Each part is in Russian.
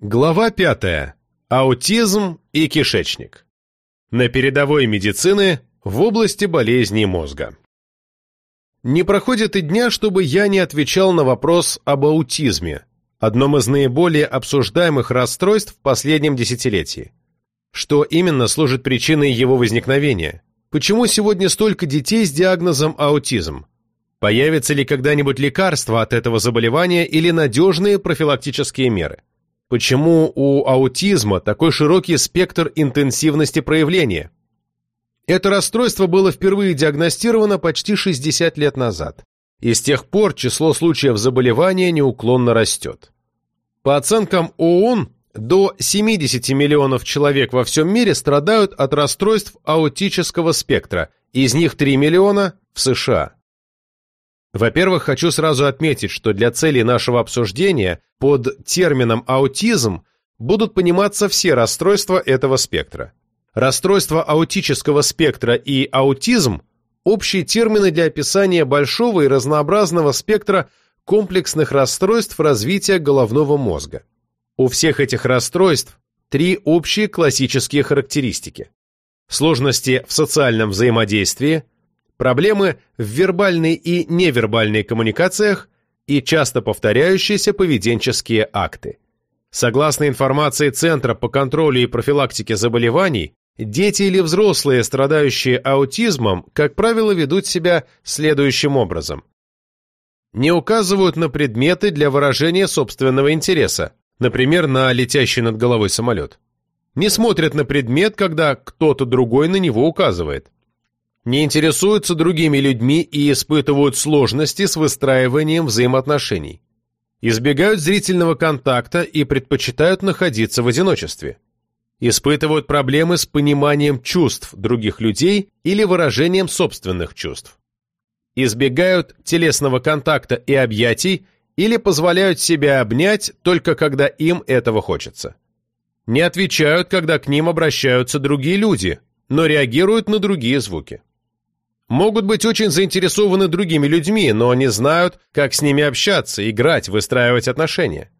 Глава пятая. Аутизм и кишечник. На передовой медицины в области болезней мозга. Не проходит и дня, чтобы я не отвечал на вопрос об аутизме, одном из наиболее обсуждаемых расстройств в последнем десятилетии. Что именно служит причиной его возникновения? Почему сегодня столько детей с диагнозом аутизм? Появится ли когда-нибудь лекарство от этого заболевания или надежные профилактические меры? Почему у аутизма такой широкий спектр интенсивности проявления? Это расстройство было впервые диагностировано почти 60 лет назад, и с тех пор число случаев заболевания неуклонно растет. По оценкам ООН, до 70 миллионов человек во всем мире страдают от расстройств аутического спектра, из них 3 миллиона в США. Во-первых, хочу сразу отметить, что для целей нашего обсуждения под термином «аутизм» будут пониматься все расстройства этого спектра. Расстройство аутического спектра и аутизм – общие термины для описания большого и разнообразного спектра комплексных расстройств развития головного мозга. У всех этих расстройств три общие классические характеристики. Сложности в социальном взаимодействии – проблемы в вербальной и невербальной коммуникациях и часто повторяющиеся поведенческие акты. Согласно информации Центра по контролю и профилактике заболеваний, дети или взрослые, страдающие аутизмом, как правило, ведут себя следующим образом. Не указывают на предметы для выражения собственного интереса, например, на летящий над головой самолет. Не смотрят на предмет, когда кто-то другой на него указывает не интересуются другими людьми и испытывают сложности с выстраиванием взаимоотношений. Избегают зрительного контакта и предпочитают находиться в одиночестве. Испытывают проблемы с пониманием чувств других людей или выражением собственных чувств. Избегают телесного контакта и объятий или позволяют себя обнять только когда им этого хочется. Не отвечают, когда к ним обращаются другие люди, но реагируют на другие звуки могут быть очень заинтересованы другими людьми, но не знают, как с ними общаться, играть, выстраивать отношения.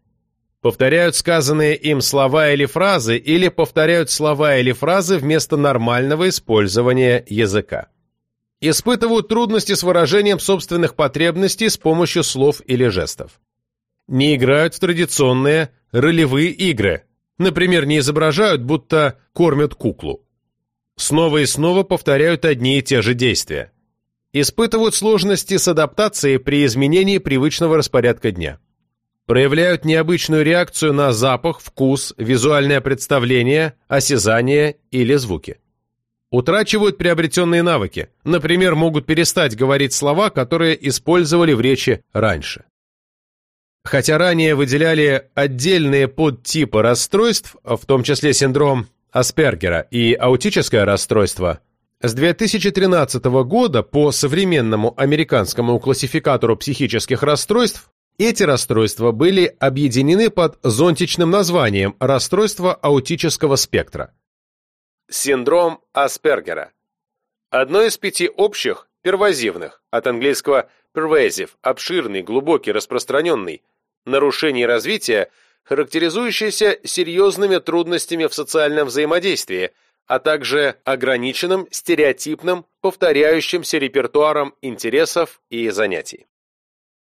Повторяют сказанные им слова или фразы или повторяют слова или фразы вместо нормального использования языка. Испытывают трудности с выражением собственных потребностей с помощью слов или жестов. Не играют в традиционные ролевые игры, например, не изображают, будто кормят куклу. Снова и снова повторяют одни и те же действия. Испытывают сложности с адаптацией при изменении привычного распорядка дня. Проявляют необычную реакцию на запах, вкус, визуальное представление, осязание или звуки. Утрачивают приобретенные навыки, например, могут перестать говорить слова, которые использовали в речи раньше. Хотя ранее выделяли отдельные подтипы расстройств, в том числе синдром Аспергера и аутическое расстройство, с 2013 года по современному американскому классификатору психических расстройств эти расстройства были объединены под зонтичным названием расстройство аутического спектра. Синдром Аспергера. Одно из пяти общих, первозивных, от английского pervasive, обширный, глубокий, распространенный, нарушений развития – характеризующийся серьезными трудностями в социальном взаимодействии, а также ограниченным, стереотипным, повторяющимся репертуаром интересов и занятий.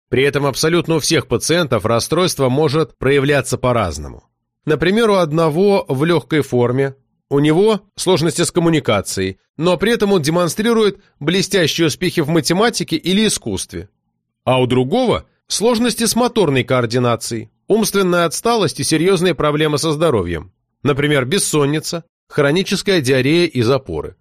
При этом абсолютно у всех пациентов расстройство может проявляться по-разному. Например, у одного в легкой форме, у него сложности с коммуникацией, но при этом он демонстрирует блестящие успехи в математике или искусстве. А у другого сложности с моторной координацией, умственная отсталость и серьезные проблемы со здоровьем, например, бессонница, хроническая диарея и запоры.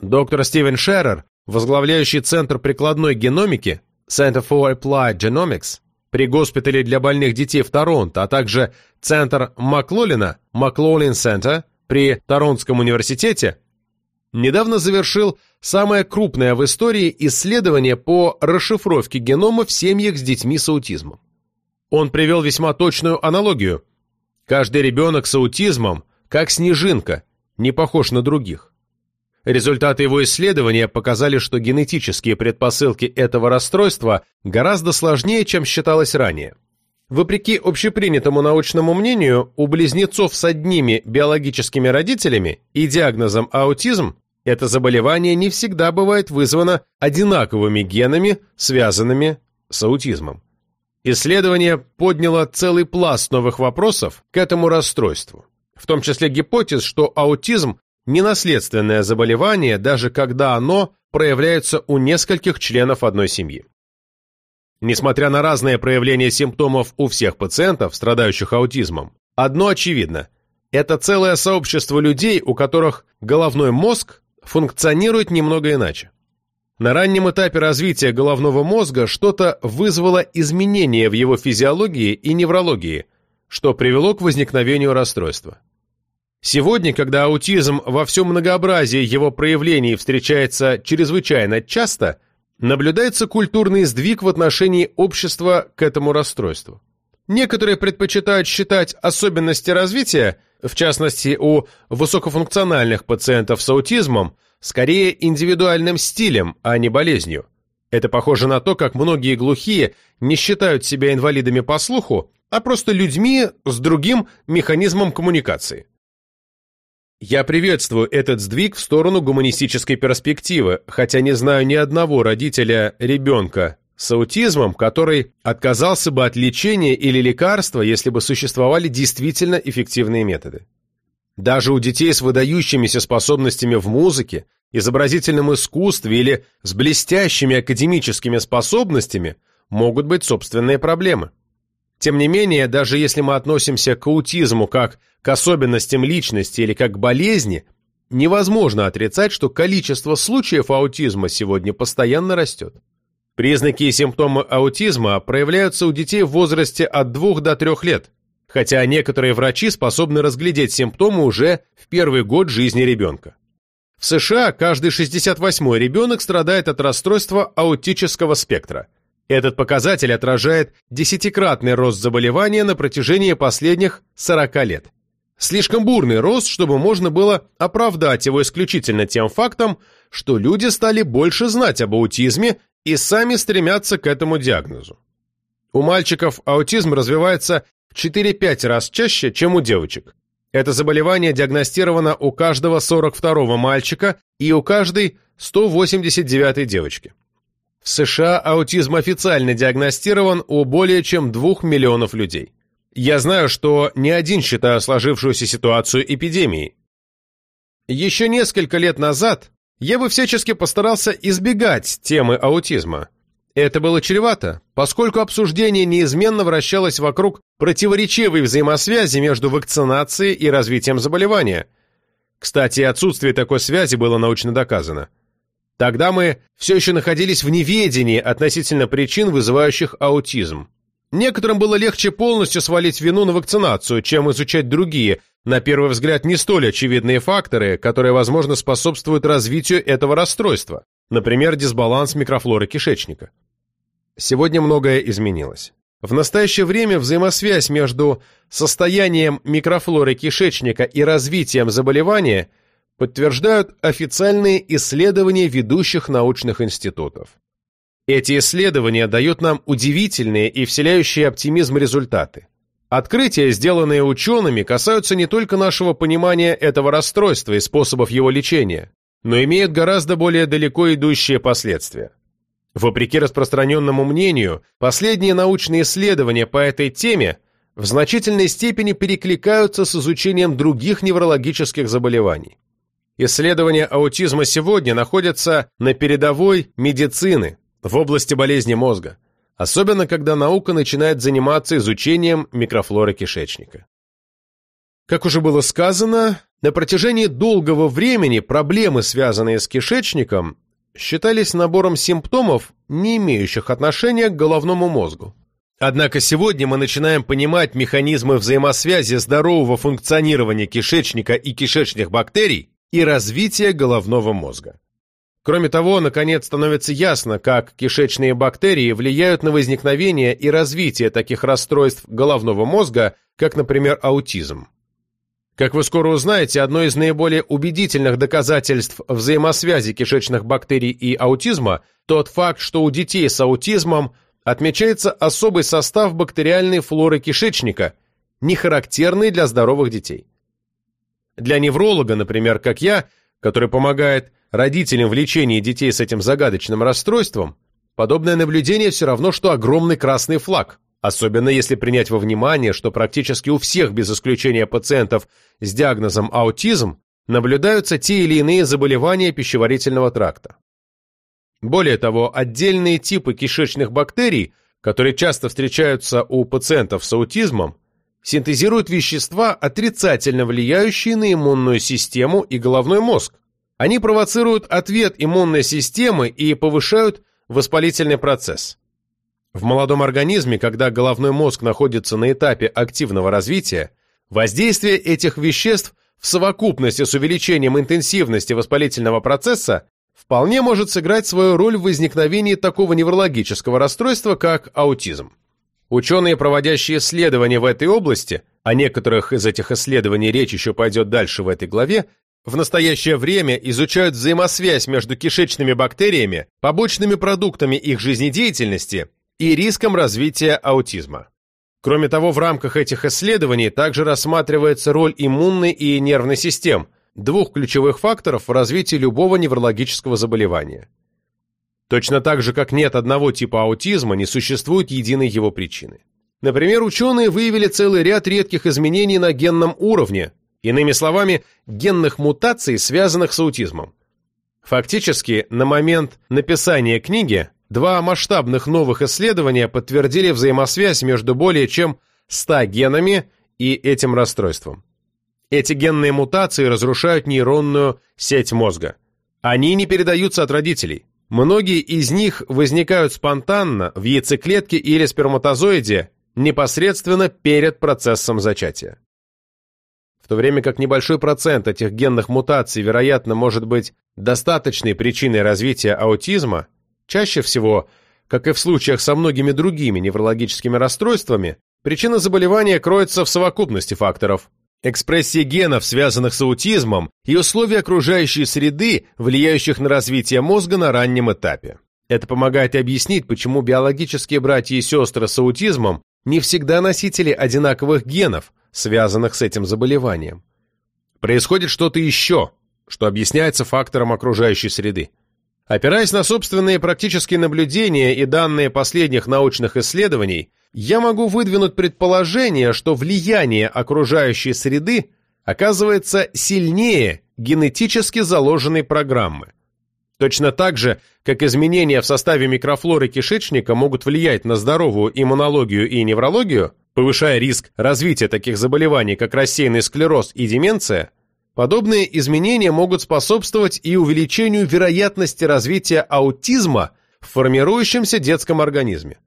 Доктор Стивен Шеррер, возглавляющий Центр прикладной геномики Center for Applied Genomics при госпитале для больных детей в Торонто, а также Центр Маклолина, Маклолин Center при Торонтском университете, недавно завершил самое крупное в истории исследование по расшифровке генома в семьях с детьми с аутизмом. Он привел весьма точную аналогию. Каждый ребенок с аутизмом, как снежинка, не похож на других. Результаты его исследования показали, что генетические предпосылки этого расстройства гораздо сложнее, чем считалось ранее. Вопреки общепринятому научному мнению, у близнецов с одними биологическими родителями и диагнозом аутизм это заболевание не всегда бывает вызвано одинаковыми генами, связанными с аутизмом. Исследование подняло целый пласт новых вопросов к этому расстройству, в том числе гипотез, что аутизм – не наследственное заболевание, даже когда оно проявляется у нескольких членов одной семьи. Несмотря на разные проявления симптомов у всех пациентов, страдающих аутизмом, одно очевидно – это целое сообщество людей, у которых головной мозг функционирует немного иначе. На раннем этапе развития головного мозга что-то вызвало изменения в его физиологии и неврологии, что привело к возникновению расстройства. Сегодня, когда аутизм во всем многообразии его проявлений встречается чрезвычайно часто, наблюдается культурный сдвиг в отношении общества к этому расстройству. Некоторые предпочитают считать особенности развития, в частности у высокофункциональных пациентов с аутизмом, скорее индивидуальным стилем, а не болезнью. Это похоже на то, как многие глухие не считают себя инвалидами по слуху, а просто людьми с другим механизмом коммуникации. Я приветствую этот сдвиг в сторону гуманистической перспективы, хотя не знаю ни одного родителя ребенка с аутизмом, который отказался бы от лечения или лекарства, если бы существовали действительно эффективные методы. Даже у детей с выдающимися способностями в музыке, изобразительном искусстве или с блестящими академическими способностями могут быть собственные проблемы. Тем не менее, даже если мы относимся к аутизму как к особенностям личности или как к болезни, невозможно отрицать, что количество случаев аутизма сегодня постоянно растет. Признаки и симптомы аутизма проявляются у детей в возрасте от 2 до 3 лет, хотя некоторые врачи способны разглядеть симптомы уже в первый год жизни ребенка. В США каждый 68-й ребенок страдает от расстройства аутического спектра – этот показатель отражает десятикратный рост заболевания на протяжении последних 40 лет. Слишком бурный рост, чтобы можно было оправдать его исключительно тем фактом, что люди стали больше знать об аутизме и сами стремятся к этому диагнозу. У мальчиков аутизм развивается в 4-5 раз чаще, чем у девочек. Это заболевание диагностировано у каждого 42-го мальчика и у каждой 189-й девочки. В США аутизм официально диагностирован у более чем 2 миллионов людей. Я знаю, что не один считаю сложившуюся ситуацию эпидемией. Еще несколько лет назад я бы всячески постарался избегать темы аутизма. Это было чревато, поскольку обсуждение неизменно вращалось вокруг противоречивой взаимосвязи между вакцинацией и развитием заболевания. Кстати, отсутствие такой связи было научно доказано. Тогда мы все еще находились в неведении относительно причин, вызывающих аутизм. Некоторым было легче полностью свалить вину на вакцинацию, чем изучать другие, на первый взгляд не столь очевидные факторы, которые, возможно, способствуют развитию этого расстройства, например, дисбаланс микрофлоры кишечника. Сегодня многое изменилось. В настоящее время взаимосвязь между состоянием микрофлоры кишечника и развитием заболевания подтверждают официальные исследования ведущих научных институтов. Эти исследования дают нам удивительные и вселяющие оптимизм результаты. Открытия, сделанные учеными, касаются не только нашего понимания этого расстройства и способов его лечения, но имеют гораздо более далеко идущие последствия. Вопреки распространенному мнению, последние научные исследования по этой теме в значительной степени перекликаются с изучением других неврологических заболеваний. Исследования аутизма сегодня находятся на передовой медицины в области болезни мозга, особенно когда наука начинает заниматься изучением микрофлоры кишечника. Как уже было сказано, на протяжении долгого времени проблемы, связанные с кишечником, считались набором симптомов, не имеющих отношения к головному мозгу. Однако сегодня мы начинаем понимать механизмы взаимосвязи здорового функционирования кишечника и кишечных бактерий и развития головного мозга. Кроме того, наконец становится ясно, как кишечные бактерии влияют на возникновение и развитие таких расстройств головного мозга, как, например, аутизм. Как вы скоро узнаете, одно из наиболее убедительных доказательств взаимосвязи кишечных бактерий и аутизма – тот факт, что у детей с аутизмом отмечается особый состав бактериальной флоры кишечника, не характерный для здоровых детей. Для невролога, например, как я, который помогает родителям в лечении детей с этим загадочным расстройством, подобное наблюдение все равно, что огромный красный флаг, особенно если принять во внимание, что практически у всех без исключения пациентов с диагнозом аутизм наблюдаются те или иные заболевания пищеварительного тракта. Более того, отдельные типы кишечных бактерий, которые часто встречаются у пациентов с аутизмом, синтезируют вещества, отрицательно влияющие на иммунную систему и головной мозг. Они провоцируют ответ иммунной системы и повышают воспалительный процесс. В молодом организме, когда головной мозг находится на этапе активного развития, воздействие этих веществ в совокупности с увеличением интенсивности воспалительного процесса вполне может сыграть свою роль в возникновении такого неврологического расстройства, как аутизм. Ученые, проводящие исследования в этой области, о некоторых из этих исследований речь еще пойдет дальше в этой главе, в настоящее время изучают взаимосвязь между кишечными бактериями, побочными продуктами их жизнедеятельности и риском развития аутизма. Кроме того, в рамках этих исследований также рассматривается роль иммунной и нервной систем, двух ключевых факторов в развитии любого неврологического заболевания. Точно так же, как нет одного типа аутизма, не существует единой его причины. Например, ученые выявили целый ряд редких изменений на генном уровне, иными словами, генных мутаций, связанных с аутизмом. Фактически, на момент написания книги два масштабных новых исследования подтвердили взаимосвязь между более чем 100 генами и этим расстройством. Эти генные мутации разрушают нейронную сеть мозга. Они не передаются от родителей. Многие из них возникают спонтанно в яйцеклетке или сперматозоиде непосредственно перед процессом зачатия. В то время как небольшой процент этих генных мутаций, вероятно, может быть достаточной причиной развития аутизма, чаще всего, как и в случаях со многими другими неврологическими расстройствами, причина заболевания кроется в совокупности факторов, экспрессии генов, связанных с аутизмом, и условий окружающей среды, влияющих на развитие мозга на раннем этапе. Это помогает объяснить, почему биологические братья и сестры с аутизмом не всегда носители одинаковых генов, связанных с этим заболеванием. Происходит что-то еще, что объясняется фактором окружающей среды. Опираясь на собственные практические наблюдения и данные последних научных исследований, я могу выдвинуть предположение, что влияние окружающей среды оказывается сильнее генетически заложенной программы. Точно так же, как изменения в составе микрофлоры кишечника могут влиять на здоровую иммунологию и неврологию, повышая риск развития таких заболеваний, как рассеянный склероз и деменция, подобные изменения могут способствовать и увеличению вероятности развития аутизма в формирующемся детском организме.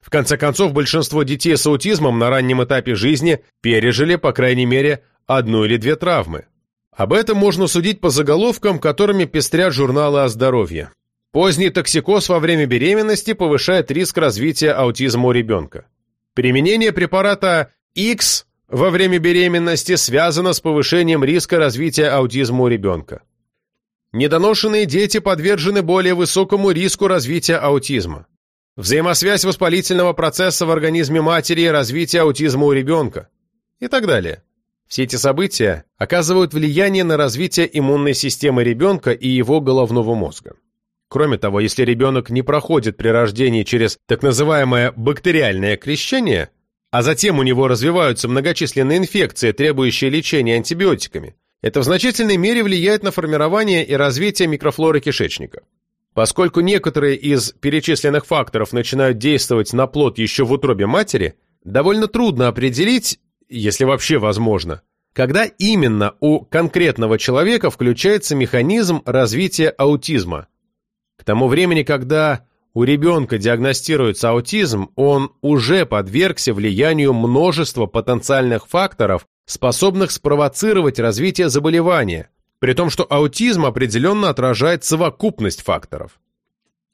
В конце концов, большинство детей с аутизмом на раннем этапе жизни пережили, по крайней мере, одну или две травмы. Об этом можно судить по заголовкам, которыми пестрят журналы о здоровье. Поздний токсикоз во время беременности повышает риск развития аутизма у ребенка. Применение препарата X во время беременности связано с повышением риска развития аутизма у ребенка. Недоношенные дети подвержены более высокому риску развития аутизма. Взаимосвязь воспалительного процесса в организме матери и развитие аутизма у ребенка. И так далее. Все эти события оказывают влияние на развитие иммунной системы ребенка и его головного мозга. Кроме того, если ребенок не проходит при рождении через так называемое бактериальное крещение, а затем у него развиваются многочисленные инфекции, требующие лечения антибиотиками, это в значительной мере влияет на формирование и развитие микрофлоры кишечника. Поскольку некоторые из перечисленных факторов начинают действовать на плод еще в утробе матери, довольно трудно определить, если вообще возможно, когда именно у конкретного человека включается механизм развития аутизма. К тому времени, когда у ребенка диагностируется аутизм, он уже подвергся влиянию множества потенциальных факторов, способных спровоцировать развитие заболевания, при том, что аутизм определенно отражает совокупность факторов.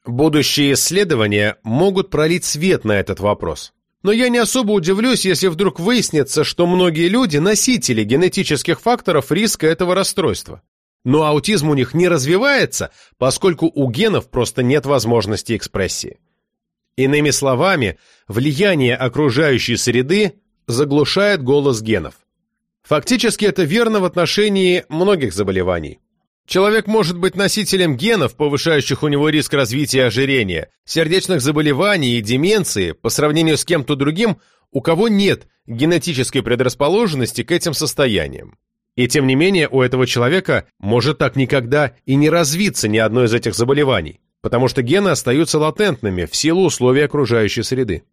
Будущие исследования могут пролить свет на этот вопрос. Но я не особо удивлюсь, если вдруг выяснится, что многие люди – носители генетических факторов риска этого расстройства. Но аутизм у них не развивается, поскольку у генов просто нет возможности экспрессии. Иными словами, влияние окружающей среды заглушает голос генов. Фактически это верно в отношении многих заболеваний. Человек может быть носителем генов, повышающих у него риск развития ожирения, сердечных заболеваний и деменции по сравнению с кем-то другим, у кого нет генетической предрасположенности к этим состояниям. И тем не менее у этого человека может так никогда и не развиться ни одно из этих заболеваний, потому что гены остаются латентными в силу условий окружающей среды.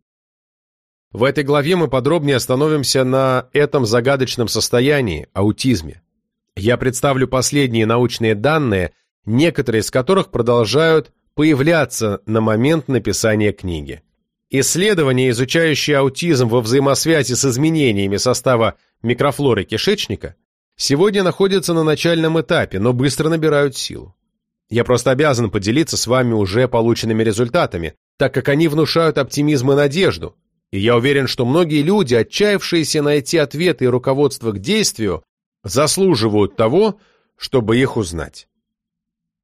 В этой главе мы подробнее остановимся на этом загадочном состоянии – аутизме. Я представлю последние научные данные, некоторые из которых продолжают появляться на момент написания книги. Исследования, изучающие аутизм во взаимосвязи с изменениями состава микрофлоры кишечника, сегодня находятся на начальном этапе, но быстро набирают силу. Я просто обязан поделиться с вами уже полученными результатами, так как они внушают оптимизм и надежду, и я уверен, что многие люди, отчаявшиеся найти ответы и руководство к действию, заслуживают того, чтобы их узнать.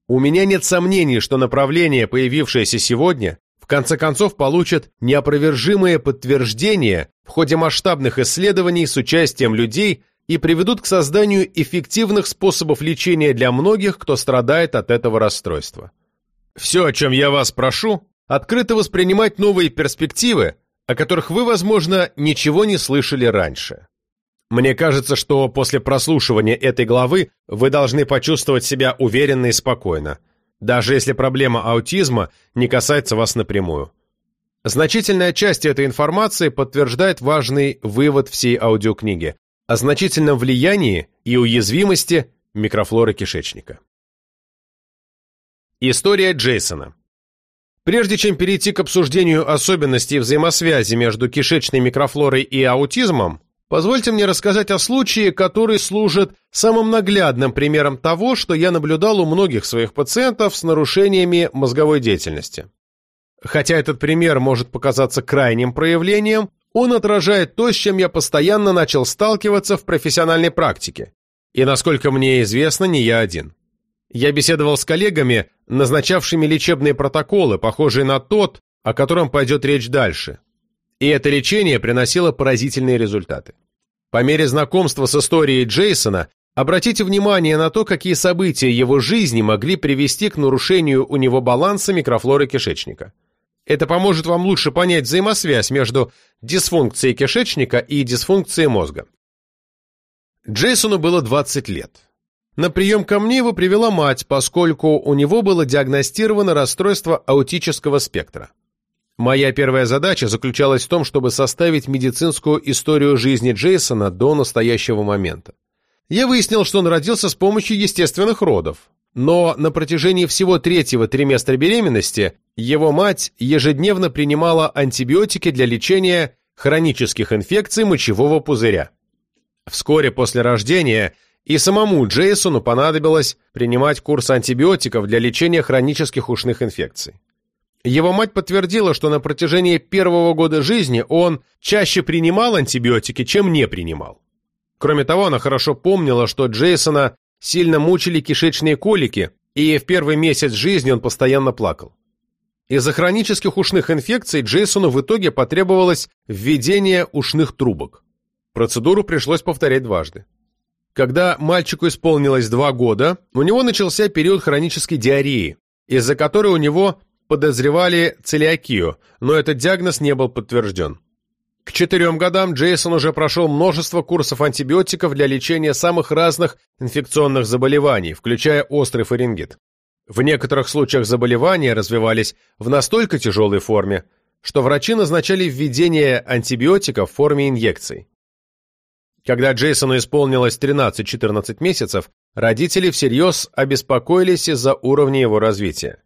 У меня нет сомнений, что направление, появившееся сегодня, в конце концов получат неопровержимое подтверждение в ходе масштабных исследований с участием людей и приведут к созданию эффективных способов лечения для многих, кто страдает от этого расстройства. Все, о чем я вас прошу, открыто воспринимать новые перспективы, о которых вы, возможно, ничего не слышали раньше. Мне кажется, что после прослушивания этой главы вы должны почувствовать себя уверенно и спокойно, даже если проблема аутизма не касается вас напрямую. Значительная часть этой информации подтверждает важный вывод всей аудиокниги о значительном влиянии и уязвимости микрофлоры кишечника. История Джейсона Прежде чем перейти к обсуждению особенностей взаимосвязи между кишечной микрофлорой и аутизмом, позвольте мне рассказать о случае, который служит самым наглядным примером того, что я наблюдал у многих своих пациентов с нарушениями мозговой деятельности. Хотя этот пример может показаться крайним проявлением, он отражает то, с чем я постоянно начал сталкиваться в профессиональной практике. И, насколько мне известно, не я один. Я беседовал с коллегами, назначавшими лечебные протоколы, похожие на тот, о котором пойдет речь дальше. И это лечение приносило поразительные результаты. По мере знакомства с историей Джейсона, обратите внимание на то, какие события его жизни могли привести к нарушению у него баланса микрофлоры кишечника. Это поможет вам лучше понять взаимосвязь между дисфункцией кишечника и дисфункцией мозга. Джейсону было 20 лет. На прием ко мне его привела мать, поскольку у него было диагностировано расстройство аутического спектра. Моя первая задача заключалась в том, чтобы составить медицинскую историю жизни Джейсона до настоящего момента. Я выяснил, что он родился с помощью естественных родов, но на протяжении всего третьего триместра беременности его мать ежедневно принимала антибиотики для лечения хронических инфекций мочевого пузыря. Вскоре после рождения – и самому Джейсону понадобилось принимать курс антибиотиков для лечения хронических ушных инфекций. Его мать подтвердила, что на протяжении первого года жизни он чаще принимал антибиотики, чем не принимал. Кроме того, она хорошо помнила, что Джейсона сильно мучили кишечные колики, и в первый месяц жизни он постоянно плакал. Из-за хронических ушных инфекций Джейсону в итоге потребовалось введение ушных трубок. Процедуру пришлось повторять дважды. Когда мальчику исполнилось два года, у него начался период хронической диареи, из-за которой у него подозревали целиакию, но этот диагноз не был подтвержден. К четырем годам Джейсон уже прошел множество курсов антибиотиков для лечения самых разных инфекционных заболеваний, включая острый фарингит. В некоторых случаях заболевания развивались в настолько тяжелой форме, что врачи назначали введение антибиотиков в форме инъекций. Когда Джейсону исполнилось 13-14 месяцев, родители всерьез обеспокоились из-за уровня его развития.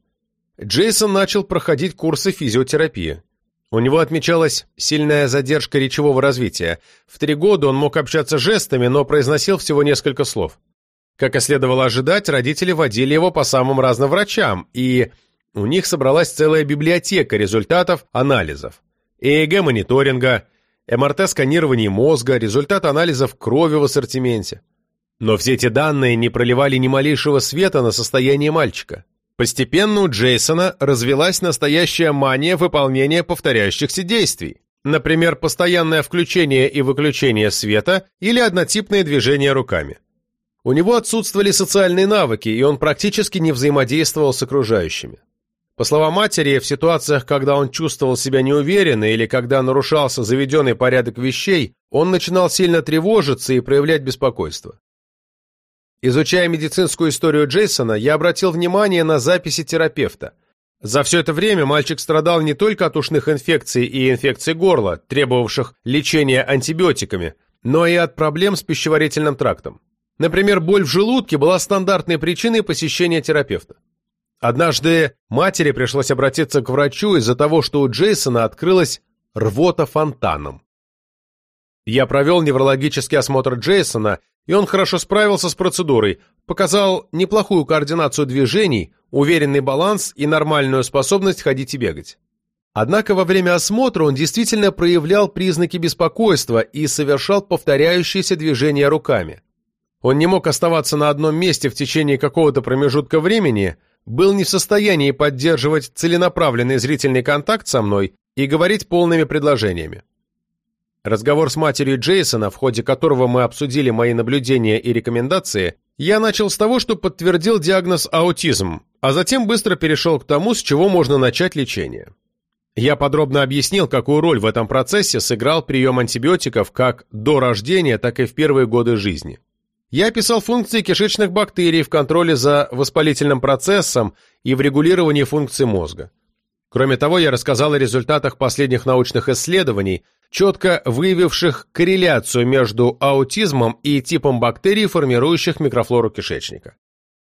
Джейсон начал проходить курсы физиотерапии. У него отмечалась сильная задержка речевого развития. В три года он мог общаться жестами, но произносил всего несколько слов. Как и следовало ожидать, родители водили его по самым разным врачам, и у них собралась целая библиотека результатов анализов. ЭЭГ-мониторинга, МРТ-сканирование мозга, результат анализов крови в ассортименте. Но все эти данные не проливали ни малейшего света на состояние мальчика. Постепенно у Джейсона развилась настоящая мания выполнения повторяющихся действий. Например, постоянное включение и выключение света или однотипные движения руками. У него отсутствовали социальные навыки, и он практически не взаимодействовал с окружающими. По словам матери, в ситуациях, когда он чувствовал себя неуверенно или когда нарушался заведенный порядок вещей, он начинал сильно тревожиться и проявлять беспокойство. Изучая медицинскую историю Джейсона, я обратил внимание на записи терапевта. За все это время мальчик страдал не только от ушных инфекций и инфекций горла, требовавших лечения антибиотиками, но и от проблем с пищеварительным трактом. Например, боль в желудке была стандартной причиной посещения терапевта. Однажды матери пришлось обратиться к врачу из-за того, что у Джейсона открылась рвота фонтаном. Я провел неврологический осмотр Джейсона и он хорошо справился с процедурой, показал неплохую координацию движений, уверенный баланс и нормальную способность ходить и бегать. Однако во время осмотра он действительно проявлял признаки беспокойства и совершал повторяющиеся движения руками. Он не мог оставаться на одном месте в течение какого-то промежутка времени, был не в состоянии поддерживать целенаправленный зрительный контакт со мной и говорить полными предложениями. Разговор с матерью Джейсона, в ходе которого мы обсудили мои наблюдения и рекомендации, я начал с того, что подтвердил диагноз аутизм, а затем быстро перешел к тому, с чего можно начать лечение. Я подробно объяснил, какую роль в этом процессе сыграл прием антибиотиков как до рождения, так и в первые годы жизни. Я описал функции кишечных бактерий в контроле за воспалительным процессом и в регулировании функций мозга. Кроме того, я рассказал о результатах последних научных исследований, четко выявивших корреляцию между аутизмом и типом бактерий, формирующих микрофлору кишечника.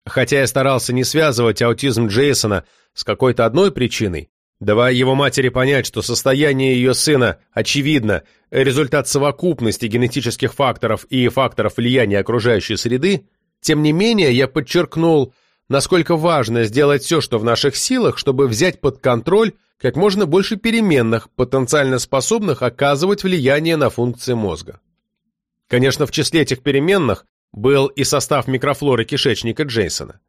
Хотя я старался не связывать аутизм Джейсона с какой-то одной причиной, давая его матери понять, что состояние ее сына, очевидно, результат совокупности генетических факторов и факторов влияния окружающей среды, тем не менее я подчеркнул, насколько важно сделать все, что в наших силах, чтобы взять под контроль как можно больше переменных, потенциально способных оказывать влияние на функции мозга. Конечно, в числе этих переменных был и состав микрофлоры кишечника Джейсона.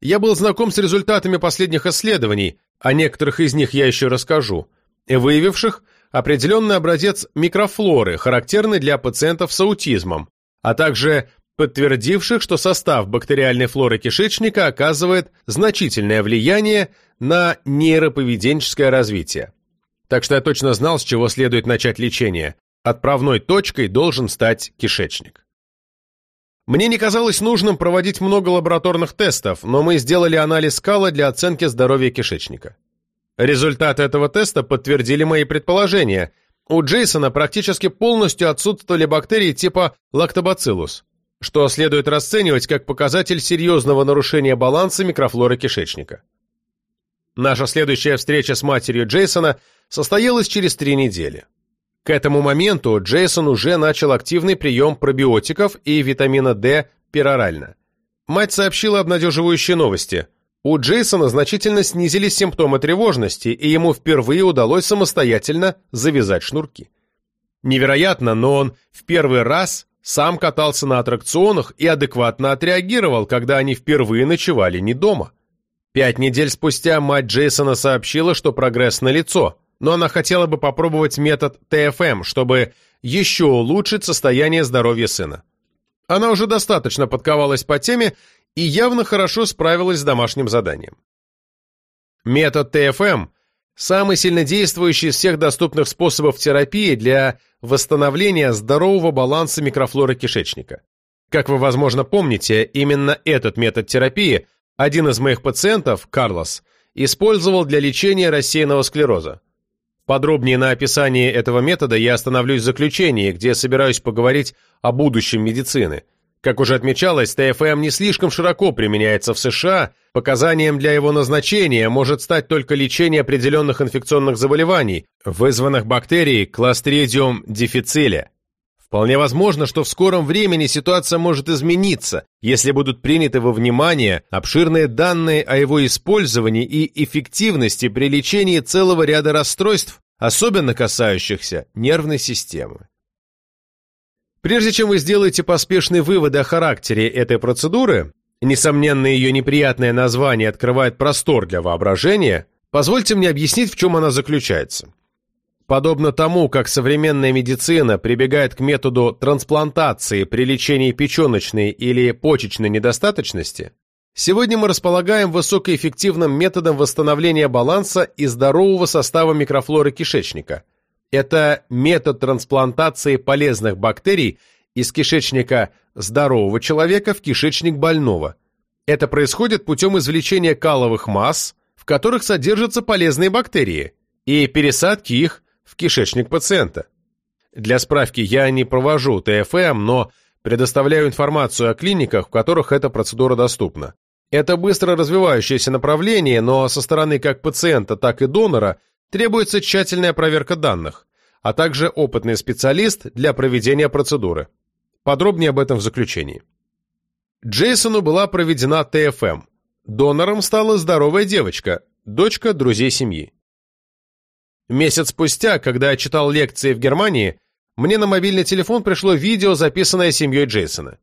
Я был знаком с результатами последних исследований, о некоторых из них я еще расскажу, и выявивших определенный образец микрофлоры, характерный для пациентов с аутизмом, а также подтвердивших, что состав бактериальной флоры кишечника оказывает значительное влияние на нейроповеденческое развитие. Так что я точно знал, с чего следует начать лечение. Отправной точкой должен стать кишечник. Мне не казалось нужным проводить много лабораторных тестов, но мы сделали анализ кала для оценки здоровья кишечника. Результаты этого теста подтвердили мои предположения. У Джейсона практически полностью отсутствовали бактерии типа лактобациллус, что следует расценивать как показатель серьезного нарушения баланса микрофлоры кишечника. Наша следующая встреча с матерью Джейсона состоялась через три недели. К этому моменту Джейсон уже начал активный прием пробиотиков и витамина D перорально. Мать сообщила обнадеживающие новости. У Джейсона значительно снизились симптомы тревожности, и ему впервые удалось самостоятельно завязать шнурки. Невероятно, но он в первый раз сам катался на аттракционах и адекватно отреагировал, когда они впервые ночевали не дома. Пять недель спустя мать Джейсона сообщила, что прогресс налицо, но она хотела бы попробовать метод ТФМ, чтобы еще улучшить состояние здоровья сына. Она уже достаточно подковалась по теме и явно хорошо справилась с домашним заданием. Метод ТФМ – самый сильнодействующий из всех доступных способов терапии для восстановления здорового баланса микрофлоры кишечника. Как вы, возможно, помните, именно этот метод терапии – один из моих пациентов, Карлос, использовал для лечения рассеянного склероза. Подробнее на описании этого метода я остановлюсь в заключении, где собираюсь поговорить о будущем медицины. Как уже отмечалось, ТФМ не слишком широко применяется в США, показанием для его назначения может стать только лечение определенных инфекционных заболеваний, вызванных бактерией Clostridium difficile. Вполне возможно, что в скором времени ситуация может измениться, если будут приняты во внимание обширные данные о его использовании и эффективности при лечении целого ряда расстройств, особенно касающихся нервной системы. Прежде чем вы сделаете поспешные выводы о характере этой процедуры, Несомненно, ее неприятное название открывает простор для воображения. Позвольте мне объяснить, в чем она заключается. Подобно тому, как современная медицина прибегает к методу трансплантации при лечении печеночной или почечной недостаточности, сегодня мы располагаем высокоэффективным методом восстановления баланса и здорового состава микрофлоры кишечника. Это метод трансплантации полезных бактерий из кишечника здорового человека в кишечник больного. Это происходит путем извлечения каловых масс, в которых содержатся полезные бактерии, и пересадки их в кишечник пациента. Для справки, я не провожу ТФМ, но предоставляю информацию о клиниках, в которых эта процедура доступна. Это быстро развивающееся направление, но со стороны как пациента, так и донора требуется тщательная проверка данных, а также опытный специалист для проведения процедуры. Подробнее об этом в заключении. Джейсону была проведена ТФМ. Донором стала здоровая девочка, дочка друзей семьи. Месяц спустя, когда я читал лекции в Германии, мне на мобильный телефон пришло видео, записанное семьей Джейсона.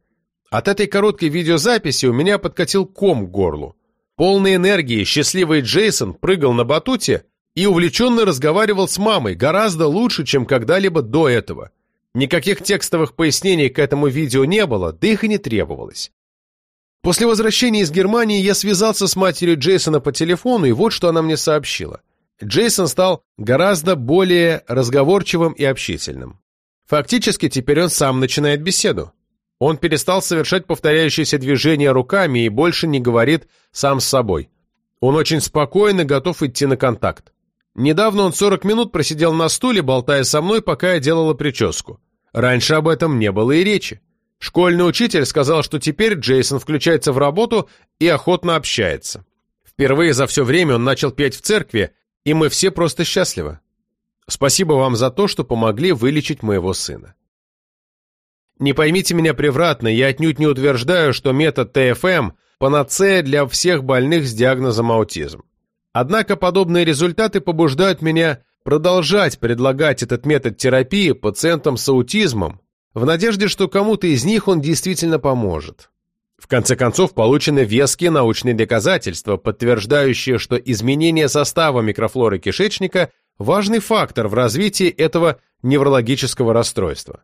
От этой короткой видеозаписи у меня подкатил ком к горлу. Полный энергии счастливый Джейсон прыгал на батуте и увлеченно разговаривал с мамой гораздо лучше, чем когда-либо до этого. Никаких текстовых пояснений к этому видео не было, да их и не требовалось. После возвращения из Германии я связался с матерью Джейсона по телефону, и вот что она мне сообщила. Джейсон стал гораздо более разговорчивым и общительным. Фактически теперь он сам начинает беседу. Он перестал совершать повторяющиеся движения руками и больше не говорит сам с собой. Он очень спокойно готов идти на контакт. Недавно он 40 минут просидел на стуле, болтая со мной, пока я делала прическу. Раньше об этом не было и речи. Школьный учитель сказал, что теперь Джейсон включается в работу и охотно общается. Впервые за все время он начал петь в церкви, и мы все просто счастливы. Спасибо вам за то, что помогли вылечить моего сына. Не поймите меня превратно, я отнюдь не утверждаю, что метод ТФМ – панацея для всех больных с диагнозом аутизм. Однако подобные результаты побуждают меня продолжать предлагать этот метод терапии пациентам с аутизмом в надежде, что кому-то из них он действительно поможет. В конце концов, получены веские научные доказательства, подтверждающие, что изменение состава микрофлоры кишечника – важный фактор в развитии этого неврологического расстройства.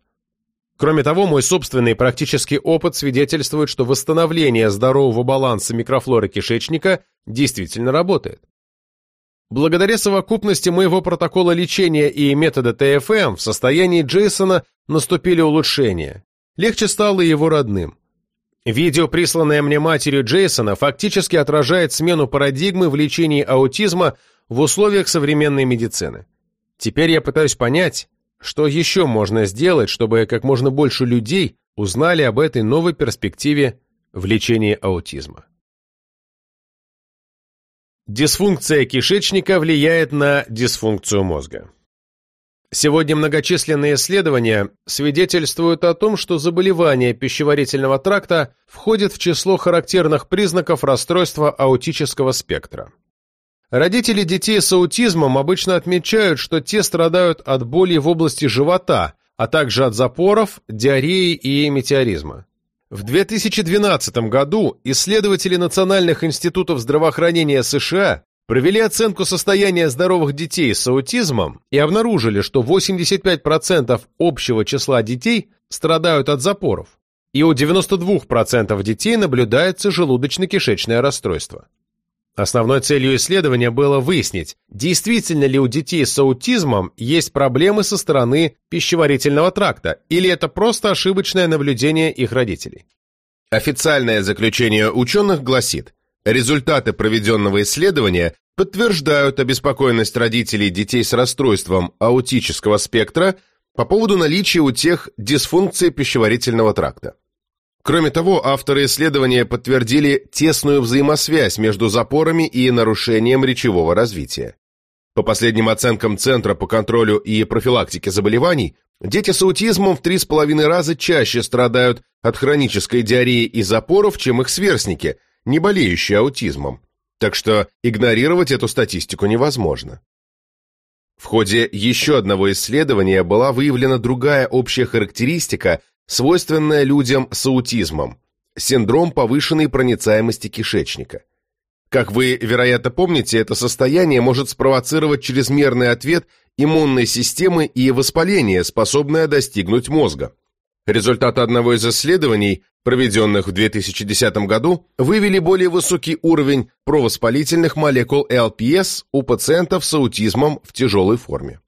Кроме того, мой собственный практический опыт свидетельствует, что восстановление здорового баланса микрофлоры кишечника действительно работает. Благодаря совокупности моего протокола лечения и метода ТФМ в состоянии Джейсона наступили улучшения. Легче стало его родным. Видео, присланное мне матерью Джейсона, фактически отражает смену парадигмы в лечении аутизма в условиях современной медицины. Теперь я пытаюсь понять, что еще можно сделать, чтобы как можно больше людей узнали об этой новой перспективе в лечении аутизма. Дисфункция кишечника влияет на дисфункцию мозга. Сегодня многочисленные исследования свидетельствуют о том, что заболевание пищеварительного тракта входит в число характерных признаков расстройства аутического спектра. Родители детей с аутизмом обычно отмечают, что те страдают от боли в области живота, а также от запоров, диареи и метеоризма. В 2012 году исследователи Национальных институтов здравоохранения США провели оценку состояния здоровых детей с аутизмом и обнаружили, что 85% общего числа детей страдают от запоров, и у 92% детей наблюдается желудочно-кишечное расстройство. Основной целью исследования было выяснить, действительно ли у детей с аутизмом есть проблемы со стороны пищеварительного тракта, или это просто ошибочное наблюдение их родителей. Официальное заключение ученых гласит, Результаты проведенного исследования подтверждают обеспокоенность родителей детей с расстройством аутического спектра по поводу наличия у тех дисфункции пищеварительного тракта. Кроме того, авторы исследования подтвердили тесную взаимосвязь между запорами и нарушением речевого развития. По последним оценкам Центра по контролю и профилактике заболеваний, дети с аутизмом в 3,5 раза чаще страдают от хронической диареи и запоров, чем их сверстники – не болеющие аутизмом, так что игнорировать эту статистику невозможно. В ходе еще одного исследования была выявлена другая общая характеристика, свойственная людям с аутизмом – синдром повышенной проницаемости кишечника. Как вы, вероятно, помните, это состояние может спровоцировать чрезмерный ответ иммунной системы и воспаление, способное достигнуть мозга. Результаты одного из исследований, проведенных в 2010 году, вывели более высокий уровень провоспалительных молекул ЛПС у пациентов с аутизмом в тяжелой форме.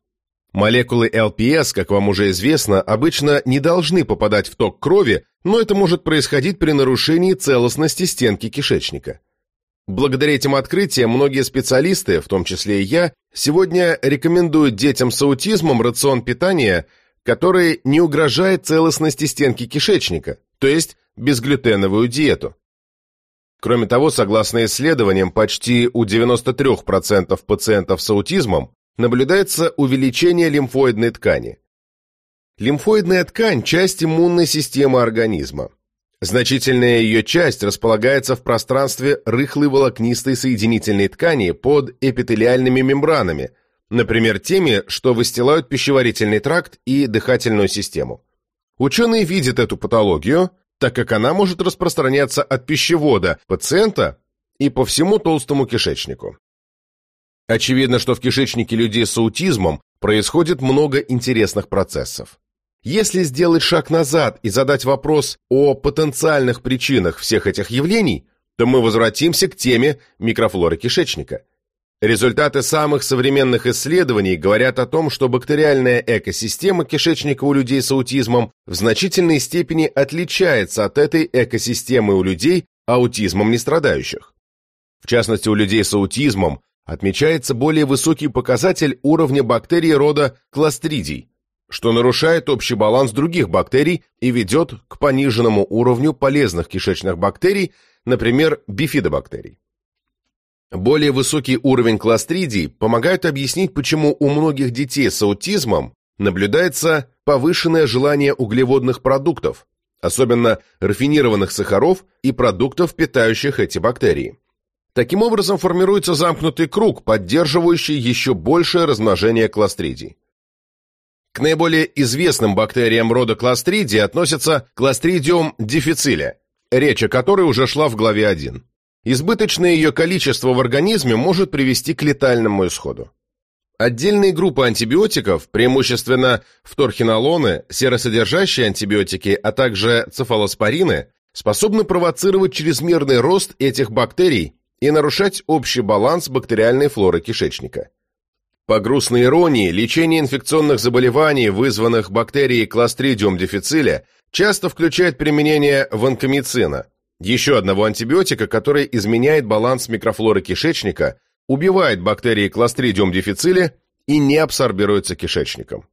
Молекулы ЛПС, как вам уже известно, обычно не должны попадать в ток крови, но это может происходить при нарушении целостности стенки кишечника. Благодаря этим открытиям многие специалисты, в том числе и я, сегодня рекомендуют детям с аутизмом рацион питания, который не угрожает целостности стенки кишечника, то есть безглютеновую диету. Кроме того, согласно исследованиям, почти у 93% пациентов с аутизмом наблюдается увеличение лимфоидной ткани. Лимфоидная ткань – часть иммунной системы организма. Значительная ее часть располагается в пространстве рыхлой волокнистой соединительной ткани под эпителиальными мембранами, например, теми, что выстилают пищеварительный тракт и дыхательную систему. Ученые видят эту патологию, так как она может распространяться от пищевода пациента и по всему толстому кишечнику. Очевидно, что в кишечнике людей с аутизмом происходит много интересных процессов. Если сделать шаг назад и задать вопрос о потенциальных причинах всех этих явлений, то мы возвратимся к теме микрофлоры кишечника. Результаты самых современных исследований говорят о том, что бактериальная экосистема кишечника у людей с аутизмом в значительной степени отличается от этой экосистемы у людей, аутизмом не страдающих. В частности, у людей с аутизмом отмечается более высокий показатель уровня бактерий рода кластридий, что нарушает общий баланс других бактерий и ведет к пониженному уровню полезных кишечных бактерий, например, бифидобактерий. Более высокий уровень кластридий помогает объяснить, почему у многих детей с аутизмом наблюдается повышенное желание углеводных продуктов, особенно рафинированных сахаров и продуктов, питающих эти бактерии. Таким образом формируется замкнутый круг, поддерживающий еще большее размножение кластридий. К наиболее известным бактериям рода кластридии относятся Clostridium difficile, речь о которой уже шла в главе 1. Избыточное ее количество в организме может привести к летальному исходу. Отдельные группы антибиотиков, преимущественно вторхинолоны, серосодержащие антибиотики, а также цефалоспорины, способны провоцировать чрезмерный рост этих бактерий и нарушать общий баланс бактериальной флоры кишечника. По грустной иронии, лечение инфекционных заболеваний, вызванных бактерией Clostridium difficile, часто включает применение ванкомицина, еще одного антибиотика, который изменяет баланс микрофлоры кишечника, убивает бактерии Clostridium difficile и не абсорбируется кишечником.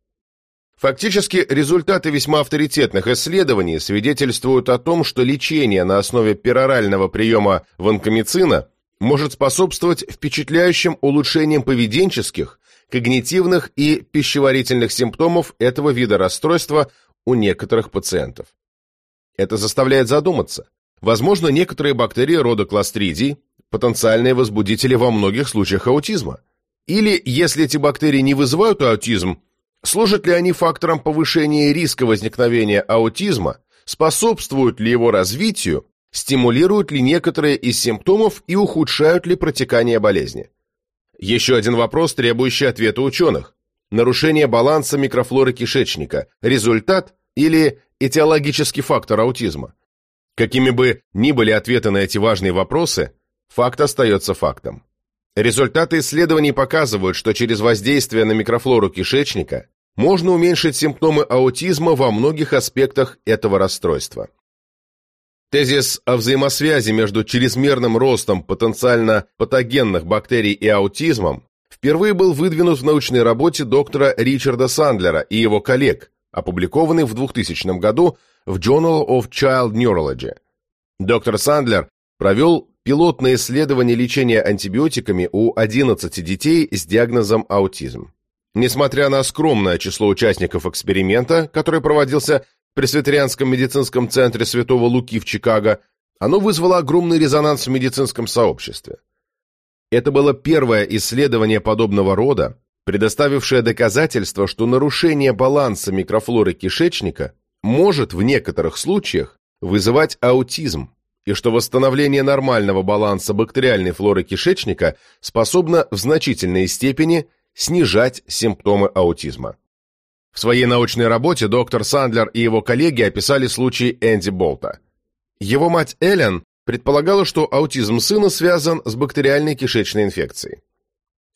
Фактически, результаты весьма авторитетных исследований свидетельствуют о том, что лечение на основе перорального приема ванкомицина может способствовать впечатляющим улучшениям поведенческих, когнитивных и пищеварительных симптомов этого вида расстройства у некоторых пациентов. Это заставляет задуматься. Возможно, некоторые бактерии рода кластридий – потенциальные возбудители во многих случаях аутизма. Или, если эти бактерии не вызывают аутизм, служат ли они фактором повышения риска возникновения аутизма, способствуют ли его развитию, стимулируют ли некоторые из симптомов и ухудшают ли протекание болезни. Еще один вопрос, требующий ответа ученых. Нарушение баланса микрофлоры кишечника – результат или этиологический фактор аутизма? Какими бы ни были ответы на эти важные вопросы, факт остается фактом. Результаты исследований показывают, что через воздействие на микрофлору кишечника можно уменьшить симптомы аутизма во многих аспектах этого расстройства. Тезис о взаимосвязи между чрезмерным ростом потенциально патогенных бактерий и аутизмом впервые был выдвинут в научной работе доктора Ричарда Сандлера и его коллег, опубликованной в 2000 году в Journal of Child Neurology. Доктор Сандлер провел пилотное исследование лечения антибиотиками у 11 детей с диагнозом аутизм. Несмотря на скромное число участников эксперимента, который проводился Пресвитерианском медицинском центре Святого Луки в Чикаго, оно вызвало огромный резонанс в медицинском сообществе. Это было первое исследование подобного рода, предоставившее доказательство, что нарушение баланса микрофлоры кишечника может в некоторых случаях вызывать аутизм, и что восстановление нормального баланса бактериальной флоры кишечника способно в значительной степени снижать симптомы аутизма. В своей научной работе доктор Сандлер и его коллеги описали случай Энди Болта. Его мать Эллен предполагала, что аутизм сына связан с бактериальной кишечной инфекцией.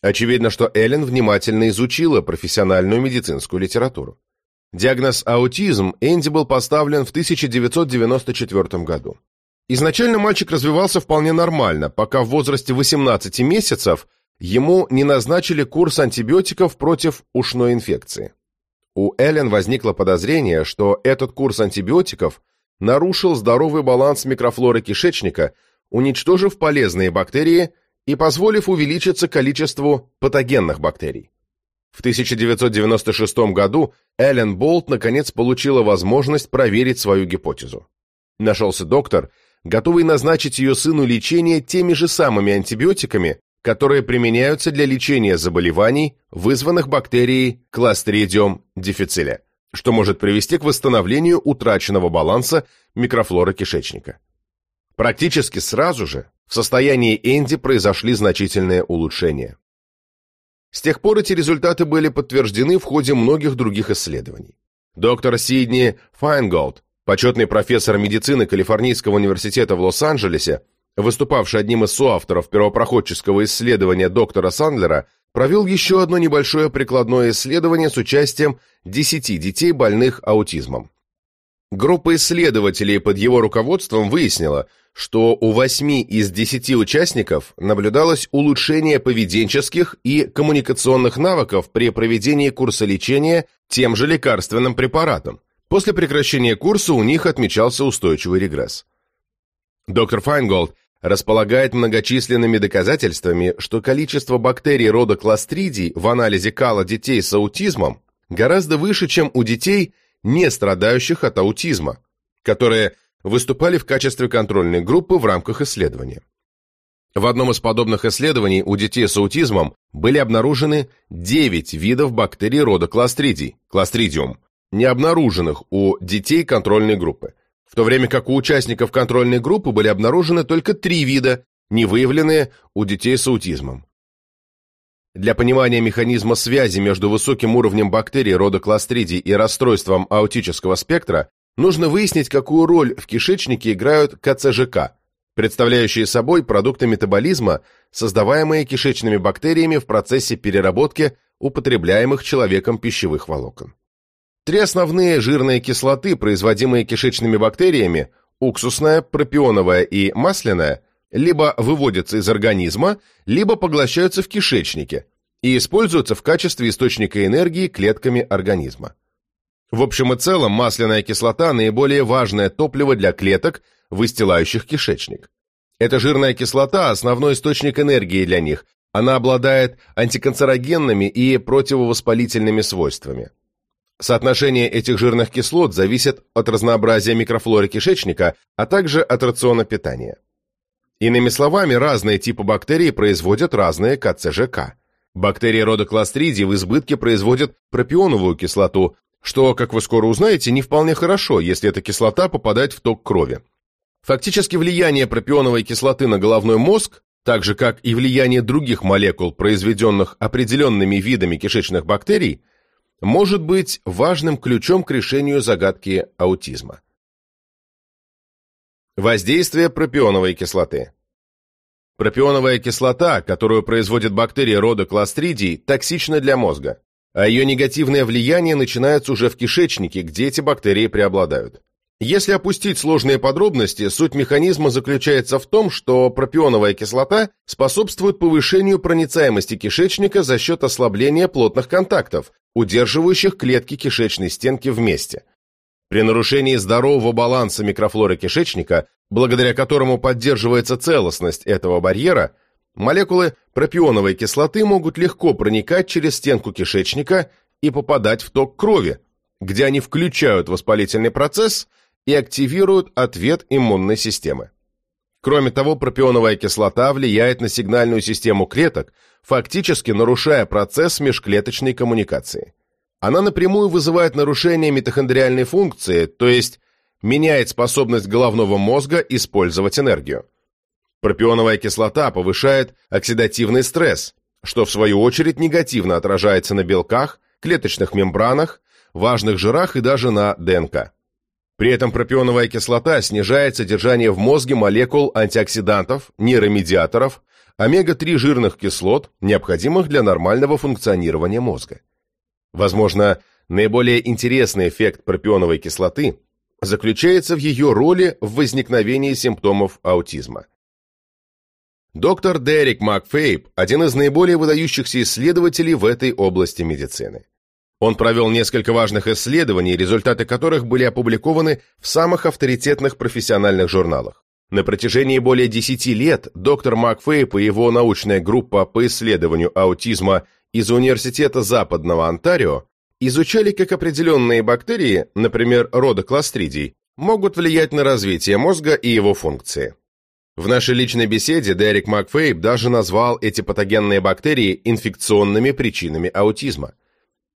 Очевидно, что Эллен внимательно изучила профессиональную медицинскую литературу. Диагноз аутизм Энди был поставлен в 1994 году. Изначально мальчик развивался вполне нормально, пока в возрасте 18 месяцев ему не назначили курс антибиотиков против ушной инфекции. У Эллен возникло подозрение, что этот курс антибиотиков нарушил здоровый баланс микрофлоры кишечника, уничтожив полезные бактерии и позволив увеличиться количеству патогенных бактерий. В 1996 году Эллен Болт наконец получила возможность проверить свою гипотезу. Нашелся доктор, готовый назначить ее сыну лечение теми же самыми антибиотиками, которые применяются для лечения заболеваний, вызванных бактерией Clostridium difficile, что может привести к восстановлению утраченного баланса микрофлоры кишечника. Практически сразу же в состоянии Энди произошли значительные улучшения. С тех пор эти результаты были подтверждены в ходе многих других исследований. Доктор Сидни Файнголд, почетный профессор медицины Калифорнийского университета в Лос-Анджелесе, выступавший одним из соавторов первопроходческого исследования доктора Сандлера, провел еще одно небольшое прикладное исследование с участием 10 детей, больных аутизмом. Группа исследователей под его руководством выяснила, что у 8 из 10 участников наблюдалось улучшение поведенческих и коммуникационных навыков при проведении курса лечения тем же лекарственным препаратом. После прекращения курса у них отмечался устойчивый регресс. Доктор Файнголд располагает многочисленными доказательствами, что количество бактерий рода кластридий в анализе кала детей с аутизмом гораздо выше, чем у детей, не страдающих от аутизма, которые выступали в качестве контрольной группы в рамках исследования. В одном из подобных исследований у детей с аутизмом были обнаружены 9 видов бактерий рода кластридий, кластридиум, не обнаруженных у детей контрольной группы, в то время как у участников контрольной группы были обнаружены только три вида, не выявленные у детей с аутизмом. Для понимания механизма связи между высоким уровнем бактерий рода кластридий и расстройством аутического спектра нужно выяснить, какую роль в кишечнике играют КЦЖК, представляющие собой продукты метаболизма, создаваемые кишечными бактериями в процессе переработки употребляемых человеком пищевых волокон. Три основные жирные кислоты, производимые кишечными бактериями, уксусная, пропионовая и масляная, либо выводятся из организма, либо поглощаются в кишечнике и используются в качестве источника энергии клетками организма. В общем и целом, масляная кислота – наиболее важное топливо для клеток, выстилающих кишечник. Эта жирная кислота – основной источник энергии для них, она обладает антиканцерогенными и противовоспалительными свойствами. Соотношение этих жирных кислот зависит от разнообразия микрофлоры кишечника, а также от рациона питания. Иными словами, разные типы бактерий производят разные КЦЖК. Бактерии рода кластридий в избытке производят пропионовую кислоту, что, как вы скоро узнаете, не вполне хорошо, если эта кислота попадает в ток крови. Фактически влияние пропионовой кислоты на головной мозг, так же как и влияние других молекул, произведенных определенными видами кишечных бактерий, может быть важным ключом к решению загадки аутизма. Воздействие пропионовой кислоты. Пропионовая кислота, которую производит бактерия рода кластридий, токсична для мозга, а ее негативное влияние начинается уже в кишечнике, где эти бактерии преобладают. Если опустить сложные подробности, суть механизма заключается в том, что пропионовая кислота способствует повышению проницаемости кишечника за счет ослабления плотных контактов, удерживающих клетки кишечной стенки вместе – при нарушении здорового баланса микрофлоры кишечника, благодаря которому поддерживается целостность этого барьера, молекулы пропионовой кислоты могут легко проникать через стенку кишечника и попадать в ток крови, где они включают воспалительный процесс и активируют ответ иммунной системы. Кроме того, пропионовая кислота влияет на сигнальную систему клеток, фактически нарушая процесс межклеточной коммуникации. Она напрямую вызывает нарушение митохондриальной функции, то есть меняет способность головного мозга использовать энергию. Пропионовая кислота повышает оксидативный стресс, что в свою очередь негативно отражается на белках, клеточных мембранах, важных жирах и даже на ДНК. При этом пропионовая кислота снижает содержание в мозге молекул антиоксидантов, нейромедиаторов, омега-3 жирных кислот, необходимых для нормального функционирования мозга. Возможно, наиболее интересный эффект пропионовой кислоты заключается в ее роли в возникновении симптомов аутизма. Доктор Дерек Макфейб – один из наиболее выдающихся исследователей в этой области медицины. Он провел несколько важных исследований, результаты которых были опубликованы в самых авторитетных профессиональных журналах. На протяжении более 10 лет доктор Макфейб и его научная группа по исследованию аутизма из Университета Западного Онтарио изучали, как определенные бактерии, например, рода кластридий, могут влиять на развитие мозга и его функции. В нашей личной беседе Дерек Макфейб даже назвал эти патогенные бактерии инфекционными причинами аутизма.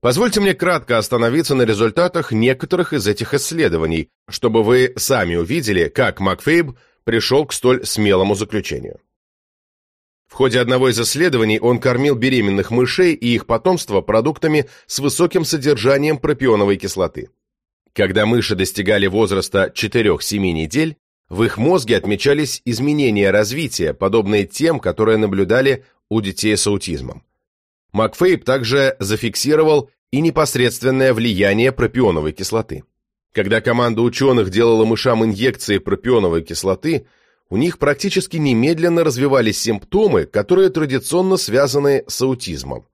Позвольте мне кратко остановиться на результатах некоторых из этих исследований, чтобы вы сами увидели, как Макфейб пришел к столь смелому заключению. В ходе одного из исследований он кормил беременных мышей и их потомство продуктами с высоким содержанием пропионовой кислоты. Когда мыши достигали возраста 4-7 недель, в их мозге отмечались изменения развития, подобные тем, которые наблюдали у детей с аутизмом. Макфейб также зафиксировал и непосредственное влияние пропионовой кислоты. Когда команда ученых делала мышам инъекции пропионовой кислоты, у них практически немедленно развивались симптомы, которые традиционно связаны с аутизмом.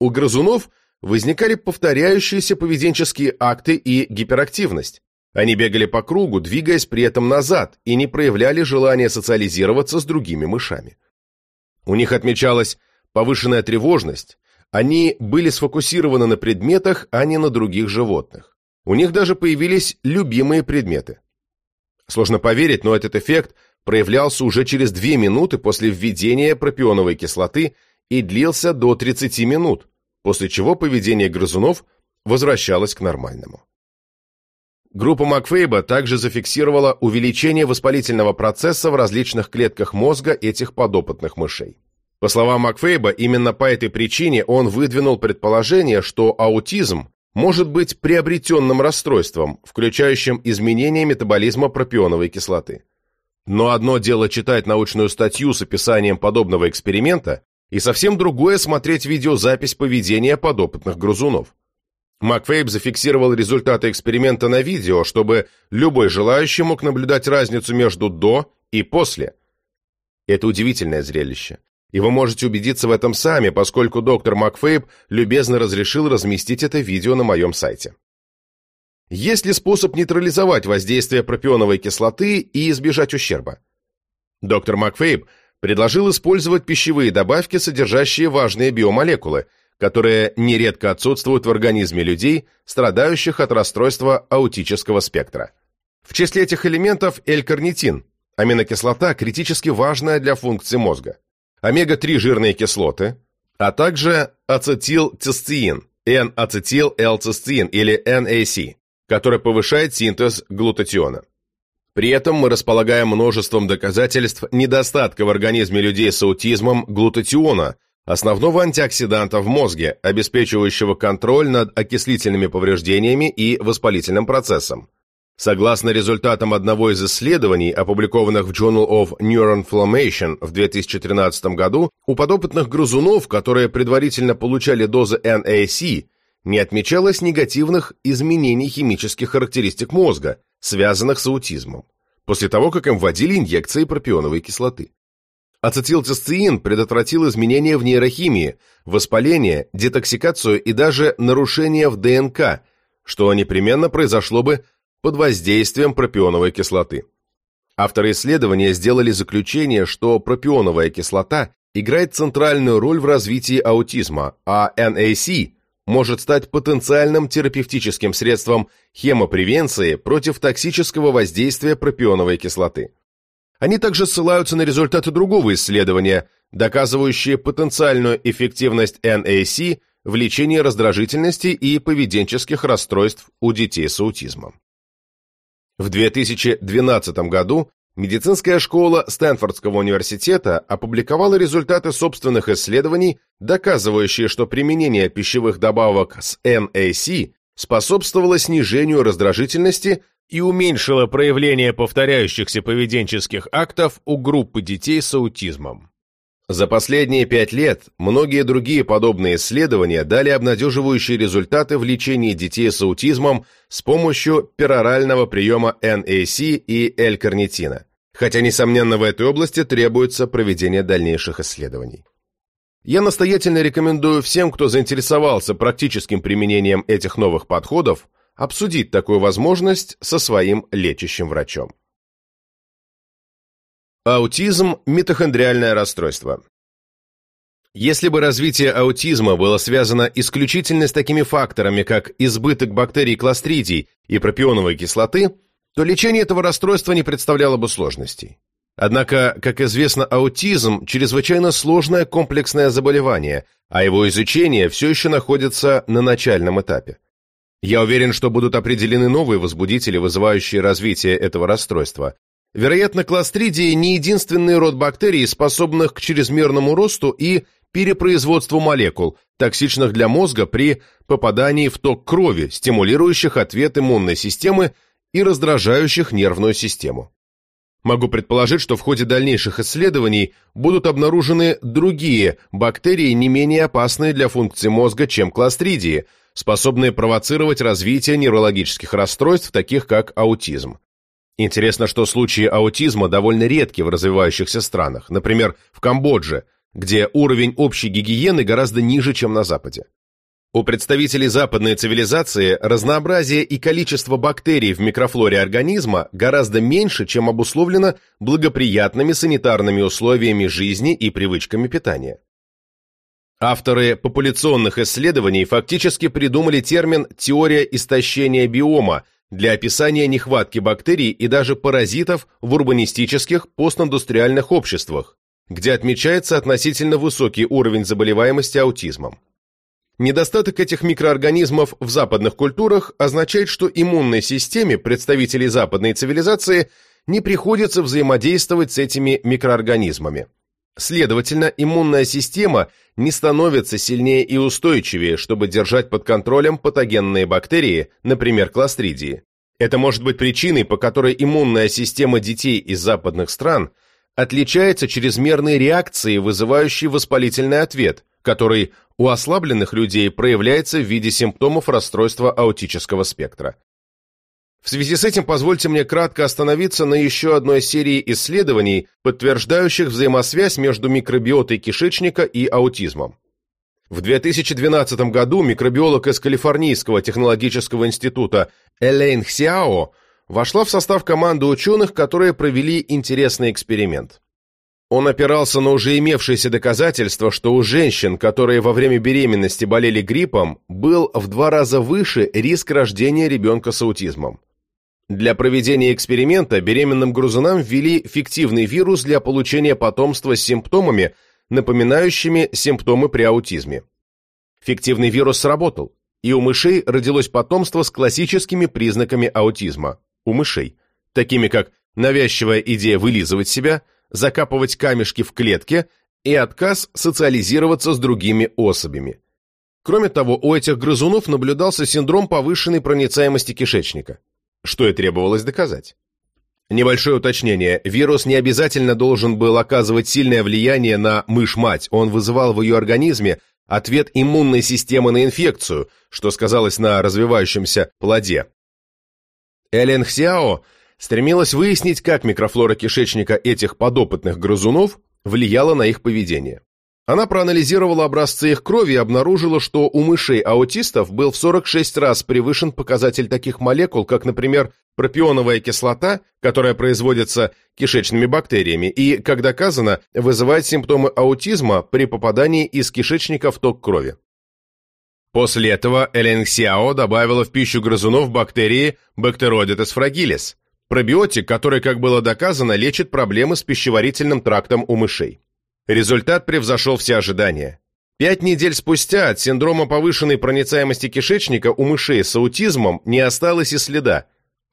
У грызунов возникали повторяющиеся поведенческие акты и гиперактивность. Они бегали по кругу, двигаясь при этом назад, и не проявляли желания социализироваться с другими мышами. У них отмечалась повышенная тревожность, они были сфокусированы на предметах, а не на других животных. У них даже появились любимые предметы. Сложно поверить, но этот эффект проявлялся уже через 2 минуты после введения пропионовой кислоты и длился до 30 минут, после чего поведение грызунов возвращалось к нормальному. Группа Макфейба также зафиксировала увеличение воспалительного процесса в различных клетках мозга этих подопытных мышей. По словам Макфейба, именно по этой причине он выдвинул предположение, что аутизм может быть приобретенным расстройством, включающим изменение метаболизма пропионовой кислоты. Но одно дело читать научную статью с описанием подобного эксперимента, и совсем другое смотреть видеозапись поведения подопытных грызунов. Макфейб зафиксировал результаты эксперимента на видео, чтобы любой желающий мог наблюдать разницу между до и после. Это удивительное зрелище. И вы можете убедиться в этом сами, поскольку доктор Макфейб любезно разрешил разместить это видео на моем сайте. Есть ли способ нейтрализовать воздействие пропионовой кислоты и избежать ущерба? Доктор Макфейб предложил использовать пищевые добавки, содержащие важные биомолекулы, которые нередко отсутствуют в организме людей, страдающих от расстройства аутического спектра. В числе этих элементов L-карнитин, аминокислота, критически важная для функции мозга, омега-3 жирные кислоты, а также ацетилцистеин, N-ацетил-L-цистеин или NAC, который повышает синтез глутатиона. При этом мы располагаем множеством доказательств недостатка в организме людей с аутизмом глутатиона, основного антиоксиданта в мозге, обеспечивающего контроль над окислительными повреждениями и воспалительным процессом. Согласно результатам одного из исследований, опубликованных в Journal of Neuroinflammation в 2013 году, у подопытных грызунов, которые предварительно получали дозы NAC, не отмечалось негативных изменений химических характеристик мозга, связанных с аутизмом, после того, как им вводили инъекции пропионовой кислоты. Ацетилцистеин предотвратил изменения в нейрохимии, воспаление, детоксикацию и даже нарушения в ДНК, что непременно произошло бы под воздействием пропионовой кислоты. Авторы исследования сделали заключение, что пропионовая кислота играет центральную роль в развитии аутизма, а NAC может стать потенциальным терапевтическим средством хемопревенции против токсического воздействия пропионовой кислоты. Они также ссылаются на результаты другого исследования, доказывающие потенциальную эффективность NAC в лечении раздражительности и поведенческих расстройств у детей с аутизмом. В 2012 году медицинская школа Стэнфордского университета опубликовала результаты собственных исследований, доказывающие, что применение пищевых добавок с NAC способствовало снижению раздражительности и уменьшило проявление повторяющихся поведенческих актов у группы детей с аутизмом. За последние пять лет многие другие подобные исследования дали обнадеживающие результаты в лечении детей с аутизмом с помощью перорального приема NAC и L-карнитина, хотя, несомненно, в этой области требуется проведение дальнейших исследований. Я настоятельно рекомендую всем, кто заинтересовался практическим применением этих новых подходов, обсудить такую возможность со своим лечащим врачом. Аутизм – митохондриальное расстройство. Если бы развитие аутизма было связано исключительно с такими факторами, как избыток бактерий кластридий и пропионовой кислоты, то лечение этого расстройства не представляло бы сложностей. Однако, как известно, аутизм – чрезвычайно сложное комплексное заболевание, а его изучение все еще находится на начальном этапе. Я уверен, что будут определены новые возбудители, вызывающие развитие этого расстройства, Вероятно, кластридии не единственный род бактерий, способных к чрезмерному росту и перепроизводству молекул, токсичных для мозга при попадании в ток крови, стимулирующих ответ иммунной системы и раздражающих нервную систему. Могу предположить, что в ходе дальнейших исследований будут обнаружены другие бактерии, не менее опасные для функций мозга, чем кластридии, способные провоцировать развитие неврологических расстройств, таких как аутизм. Интересно, что случаи аутизма довольно редки в развивающихся странах, например, в Камбодже, где уровень общей гигиены гораздо ниже, чем на Западе. У представителей западной цивилизации разнообразие и количество бактерий в микрофлоре организма гораздо меньше, чем обусловлено благоприятными санитарными условиями жизни и привычками питания. Авторы популяционных исследований фактически придумали термин «теория истощения биома», для описания нехватки бактерий и даже паразитов в урбанистических постиндустриальных обществах, где отмечается относительно высокий уровень заболеваемости аутизмом. Недостаток этих микроорганизмов в западных культурах означает, что иммунной системе представителей западной цивилизации не приходится взаимодействовать с этими микроорганизмами. Следовательно, иммунная система не становится сильнее и устойчивее, чтобы держать под контролем патогенные бактерии, например, кластридии. Это может быть причиной, по которой иммунная система детей из западных стран отличается чрезмерной реакцией, вызывающей воспалительный ответ, который у ослабленных людей проявляется в виде симптомов расстройства аутического спектра. В связи с этим позвольте мне кратко остановиться на еще одной серии исследований, подтверждающих взаимосвязь между микробиотой кишечника и аутизмом. В 2012 году микробиолог из Калифорнийского технологического института Элейн Хсиао вошла в состав команды ученых, которые провели интересный эксперимент. Он опирался на уже имевшиеся доказательства, что у женщин, которые во время беременности болели гриппом, был в два раза выше риск рождения ребенка с аутизмом. Для проведения эксперимента беременным грузунам ввели фиктивный вирус для получения потомства с симптомами, напоминающими симптомы при аутизме. Фиктивный вирус сработал, и у мышей родилось потомство с классическими признаками аутизма. У мышей, такими как навязчивая идея вылизывать себя, закапывать камешки в клетке и отказ социализироваться с другими особями. Кроме того, у этих грызунов наблюдался синдром повышенной проницаемости кишечника что и требовалось доказать. Небольшое уточнение. Вирус не обязательно должен был оказывать сильное влияние на мышь-мать, он вызывал в ее организме ответ иммунной системы на инфекцию, что сказалось на развивающемся плоде. Элен Хсяо стремилась выяснить, как микрофлора кишечника этих подопытных грызунов влияла на их поведение. Она проанализировала образцы их крови и обнаружила, что у мышей-аутистов был в 46 раз превышен показатель таких молекул, как, например, пропионовая кислота, которая производится кишечными бактериями и, как доказано, вызывает симптомы аутизма при попадании из кишечника в ток крови. После этого Элен Сяо добавила в пищу грызунов бактерии Bacteroidetes fragilis, пробиотик, который, как было доказано, лечит проблемы с пищеварительным трактом у мышей. Результат превзошел все ожидания. Пять недель спустя от синдрома повышенной проницаемости кишечника у мышей с аутизмом не осталось и следа.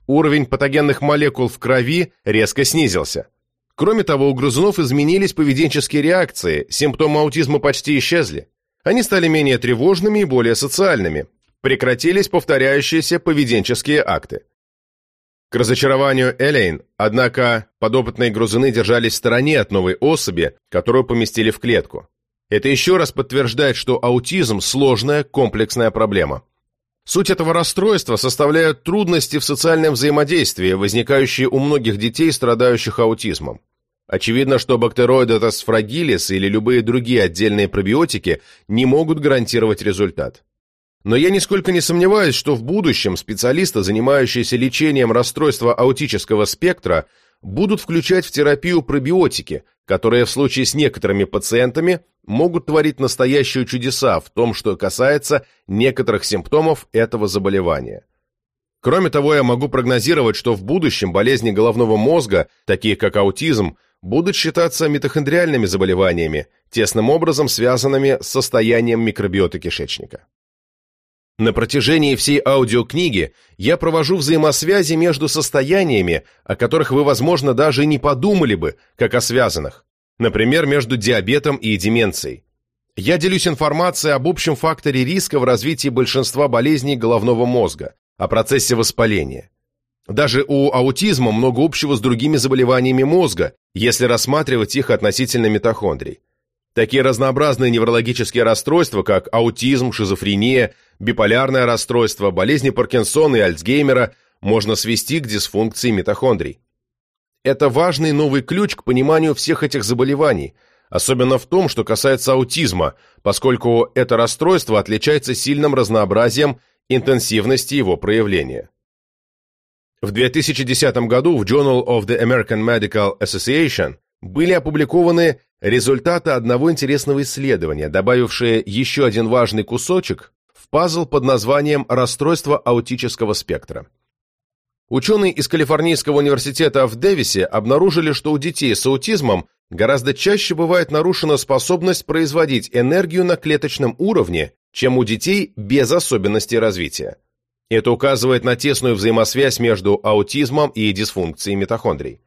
уровень патогенных молекул в крови резко снизился. Кроме того, у грызунов изменились поведенческие реакции, симптомы аутизма почти исчезли. Они стали менее тревожными и более социальными. Прекратились повторяющиеся поведенческие акты. К разочарованию Элейн, однако, подопытные грузины держались в стороне от новой особи, которую поместили в клетку. Это еще раз подтверждает, что аутизм – сложная, комплексная проблема. Суть этого расстройства составляют трудности в социальном взаимодействии, возникающие у многих детей, страдающих аутизмом. Очевидно, что бактероидотас фрагилис или любые другие отдельные пробиотики не могут гарантировать результат. Но я нисколько не сомневаюсь, что в будущем специалисты, занимающиеся лечением расстройства аутического спектра, будут включать в терапию пробиотики, которые в случае с некоторыми пациентами могут творить настоящие чудеса в том, что касается некоторых симптомов этого заболевания. Кроме того, я могу прогнозировать, что в будущем болезни головного мозга, такие как аутизм, будут считаться митохондриальными заболеваниями, тесным образом связанными с состоянием микробиоты кишечника. На протяжении всей аудиокниги я провожу взаимосвязи между состояниями, о которых вы, возможно, даже не подумали бы, как о связанных. Например, между диабетом и деменцией. Я делюсь информацией об общем факторе риска в развитии большинства болезней головного мозга, о процессе воспаления. Даже у аутизма много общего с другими заболеваниями мозга, если рассматривать их относительно митохондрий. Такие разнообразные неврологические расстройства, как аутизм, шизофрения, биполярное расстройство, болезни Паркинсона и Альцгеймера можно свести к дисфункции митохондрий. Это важный новый ключ к пониманию всех этих заболеваний, особенно в том, что касается аутизма, поскольку это расстройство отличается сильным разнообразием интенсивности его проявления. В 2010 году в Journal of the American Medical Association были опубликованы результаты одного интересного исследования, добавившие еще один важный кусочек в пазл под названием «Расстройство аутического спектра». Ученые из Калифорнийского университета в Дэвисе обнаружили, что у детей с аутизмом гораздо чаще бывает нарушена способность производить энергию на клеточном уровне, чем у детей без особенностей развития. Это указывает на тесную взаимосвязь между аутизмом и дисфункцией митохондрий.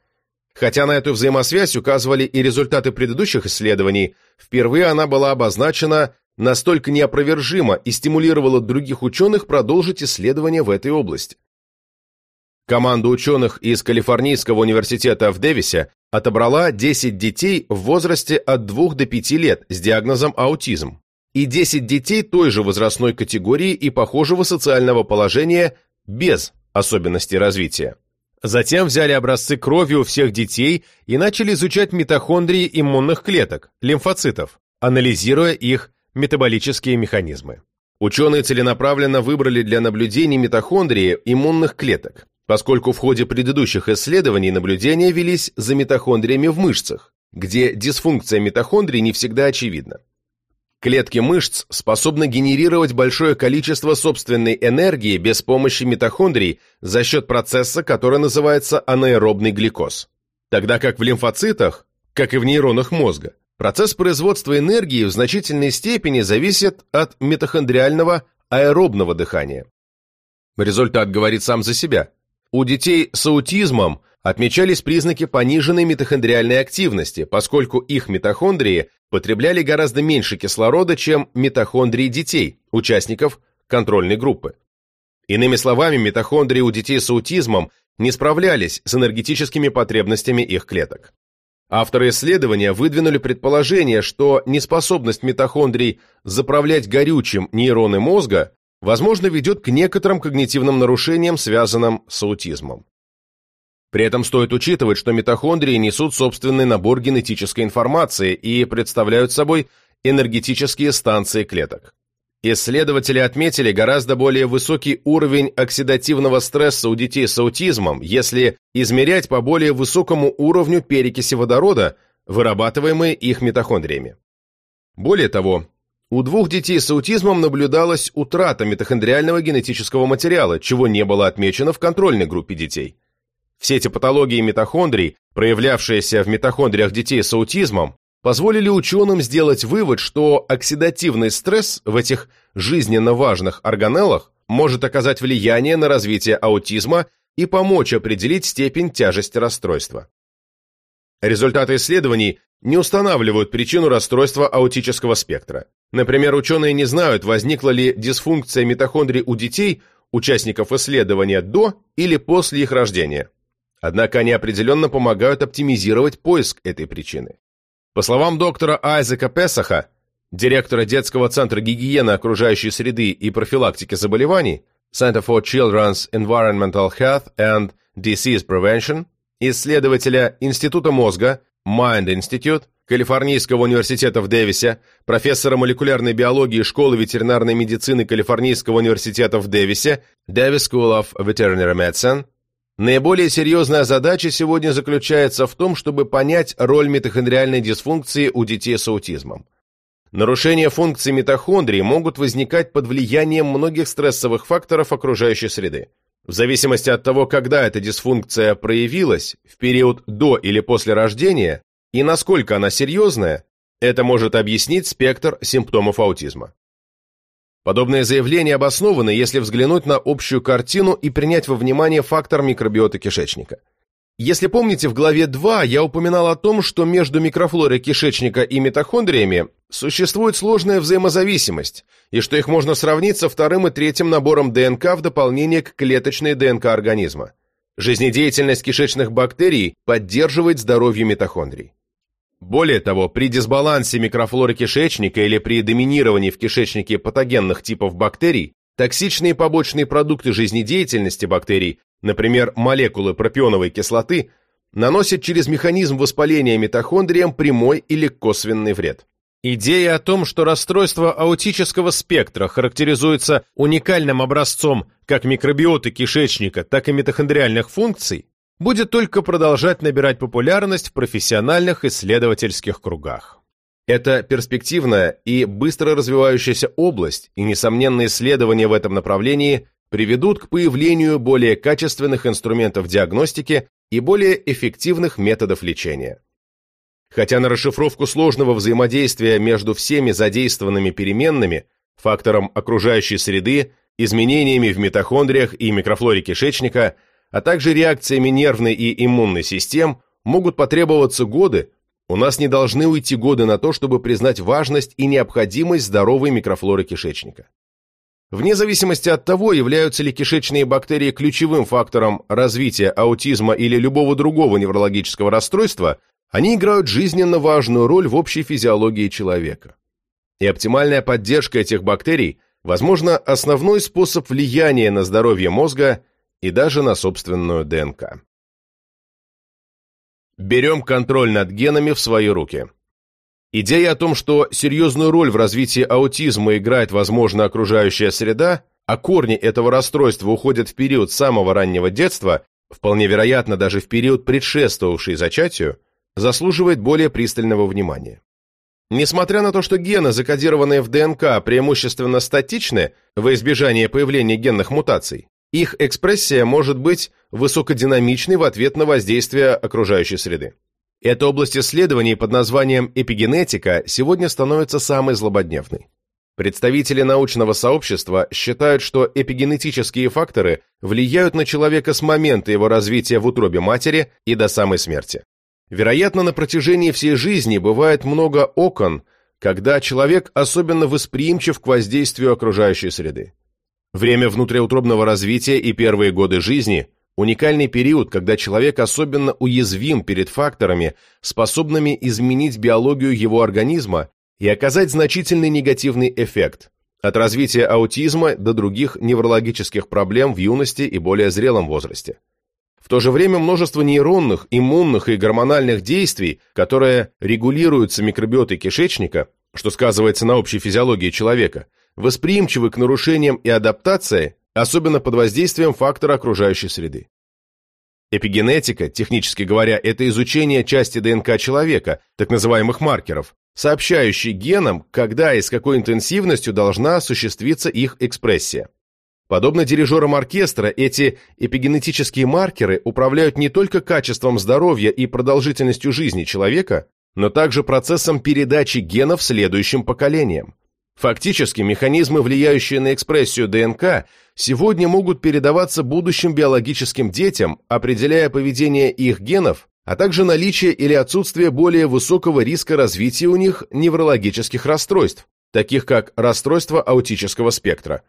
Хотя на эту взаимосвязь указывали и результаты предыдущих исследований, впервые она была обозначена настолько неопровержимо и стимулировала других ученых продолжить исследования в этой области. Команда ученых из Калифорнийского университета в Дэвисе отобрала 10 детей в возрасте от 2 до 5 лет с диагнозом аутизм и 10 детей той же возрастной категории и похожего социального положения без особенностей развития. Затем взяли образцы крови у всех детей и начали изучать митохондрии иммунных клеток, лимфоцитов, анализируя их метаболические механизмы. Ученые целенаправленно выбрали для наблюдений митохондрии иммунных клеток, поскольку в ходе предыдущих исследований наблюдения велись за митохондриями в мышцах, где дисфункция митохондрий не всегда очевидна. Клетки мышц способны генерировать большое количество собственной энергии без помощи митохондрий за счет процесса, который называется анаэробный гликоз. Тогда как в лимфоцитах, как и в нейронах мозга, процесс производства энергии в значительной степени зависит от митохондриального аэробного дыхания. Результат говорит сам за себя. У детей с аутизмом отмечались признаки пониженной митохондриальной активности, поскольку их митохондрии потребляли гораздо меньше кислорода, чем митохондрии детей, участников контрольной группы. Иными словами, митохондрии у детей с аутизмом не справлялись с энергетическими потребностями их клеток. Авторы исследования выдвинули предположение, что неспособность митохондрий заправлять горючим нейроны мозга возможно ведет к некоторым когнитивным нарушениям, связанным с аутизмом. При этом стоит учитывать, что митохондрии несут собственный набор генетической информации и представляют собой энергетические станции клеток. Исследователи отметили гораздо более высокий уровень оксидативного стресса у детей с аутизмом, если измерять по более высокому уровню перекиси водорода, вырабатываемой их митохондриями. Более того, у двух детей с аутизмом наблюдалась утрата митохондриального генетического материала, чего не было отмечено в контрольной группе детей. Все эти патологии митохондрий, проявлявшиеся в митохондриях детей с аутизмом, позволили ученым сделать вывод, что оксидативный стресс в этих жизненно важных органеллах может оказать влияние на развитие аутизма и помочь определить степень тяжести расстройства. Результаты исследований не устанавливают причину расстройства аутического спектра. Например, ученые не знают, возникла ли дисфункция митохондрий у детей, участников исследования до или после их рождения. Однако они определенно помогают оптимизировать поиск этой причины. По словам доктора Айзека Песаха, директора детского центра гигиены окружающей среды и профилактики заболеваний Center for Children's Environmental Health and Disease Prevention, исследователя Института мозга Mind Institute, Калифорнийского университета в Дэвисе, профессора молекулярной биологии Школы ветеринарной медицины Калифорнийского университета в Дэвисе, Davis School of Veterinary Medicine, наиболее серьезная задача сегодня заключается в том, чтобы понять роль митохондриальной дисфункции у детей с аутизмом. Нарушения функций митохондрий могут возникать под влиянием многих стрессовых факторов окружающей среды. В зависимости от того, когда эта дисфункция проявилась, в период до или после рождения, и насколько она серьезная, это может объяснить спектр симптомов аутизма. Подобные заявления обоснованы, если взглянуть на общую картину и принять во внимание фактор микробиоты кишечника. Если помните, в главе 2 я упоминал о том, что между микрофлорой кишечника и митохондриями существует сложная взаимозависимость, и что их можно сравнить со вторым и третьим набором ДНК в дополнение к клеточной ДНК организма. Жизнедеятельность кишечных бактерий поддерживает здоровье митохондрий. Более того, при дисбалансе микрофлоры кишечника или при доминировании в кишечнике патогенных типов бактерий, токсичные побочные продукты жизнедеятельности бактерий например, молекулы пропионовой кислоты, наносят через механизм воспаления митохондриям прямой или косвенный вред. Идея о том, что расстройство аутического спектра характеризуется уникальным образцом как микробиоты кишечника, так и митохондриальных функций, будет только продолжать набирать популярность в профессиональных исследовательских кругах. Это перспективная и быстро развивающаяся область, и, несомненно, исследования в этом направлении приведут к появлению более качественных инструментов диагностики и более эффективных методов лечения. Хотя на расшифровку сложного взаимодействия между всеми задействованными переменными, фактором окружающей среды, изменениями в митохондриях и микрофлоре кишечника, а также реакциями нервной и иммунной систем, могут потребоваться годы, у нас не должны уйти годы на то, чтобы признать важность и необходимость здоровой микрофлоры кишечника. Вне зависимости от того, являются ли кишечные бактерии ключевым фактором развития аутизма или любого другого неврологического расстройства, они играют жизненно важную роль в общей физиологии человека. И оптимальная поддержка этих бактерий, возможно, основной способ влияния на здоровье мозга и даже на собственную ДНК. Берем контроль над генами в свои руки. Идея о том, что серьезную роль в развитии аутизма играет, возможно, окружающая среда, а корни этого расстройства уходят в период самого раннего детства, вполне вероятно, даже в период, предшествовавший зачатию, заслуживает более пристального внимания. Несмотря на то, что гены, закодированные в ДНК, преимущественно статичны во избежание появления генных мутаций, их экспрессия может быть высокодинамичной в ответ на воздействие окружающей среды. Эта область исследований под названием эпигенетика сегодня становится самой злободневной. Представители научного сообщества считают, что эпигенетические факторы влияют на человека с момента его развития в утробе матери и до самой смерти. Вероятно, на протяжении всей жизни бывает много окон, когда человек особенно восприимчив к воздействию окружающей среды. Время внутриутробного развития и первые годы жизни Уникальный период, когда человек особенно уязвим перед факторами, способными изменить биологию его организма и оказать значительный негативный эффект, от развития аутизма до других неврологических проблем в юности и более зрелом возрасте. В то же время множество нейронных, иммунных и гормональных действий, которые регулируются микробиотой кишечника, что сказывается на общей физиологии человека, восприимчивы к нарушениям и адаптации, особенно под воздействием фактора окружающей среды. Эпигенетика, технически говоря, это изучение части ДНК человека, так называемых маркеров, сообщающий генам, когда и с какой интенсивностью должна осуществиться их экспрессия. Подобно дирижерам оркестра, эти эпигенетические маркеры управляют не только качеством здоровья и продолжительностью жизни человека, но также процессом передачи генов следующим поколениям. Фактически, механизмы, влияющие на экспрессию ДНК, сегодня могут передаваться будущим биологическим детям, определяя поведение их генов, а также наличие или отсутствие более высокого риска развития у них неврологических расстройств, таких как расстройство аутического спектра.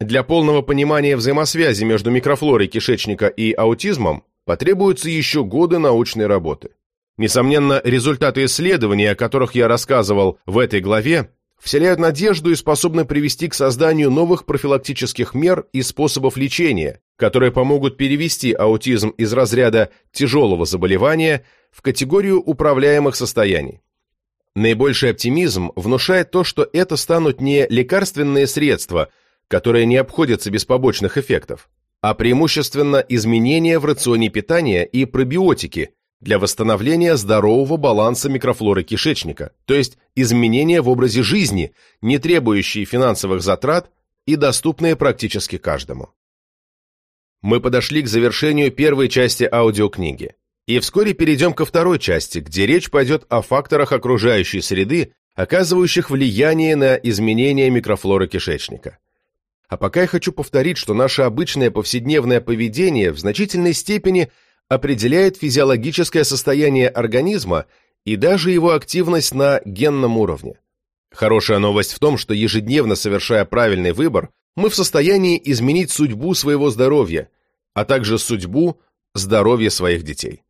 Для полного понимания взаимосвязи между микрофлорой кишечника и аутизмом потребуются еще годы научной работы. Несомненно, результаты исследований, о которых я рассказывал в этой главе, вселяют надежду и способны привести к созданию новых профилактических мер и способов лечения, которые помогут перевести аутизм из разряда тяжелого заболевания в категорию управляемых состояний. Наибольший оптимизм внушает то, что это станут не лекарственные средства, которые не обходятся без побочных эффектов, а преимущественно изменения в рационе питания и пробиотики, для восстановления здорового баланса микрофлоры кишечника, то есть изменения в образе жизни, не требующие финансовых затрат и доступные практически каждому. Мы подошли к завершению первой части аудиокниги, и вскоре перейдем ко второй части, где речь пойдет о факторах окружающей среды, оказывающих влияние на изменения микрофлоры кишечника. А пока я хочу повторить, что наше обычное повседневное поведение в значительной степени – определяет физиологическое состояние организма и даже его активность на генном уровне. Хорошая новость в том, что ежедневно совершая правильный выбор, мы в состоянии изменить судьбу своего здоровья, а также судьбу здоровья своих детей.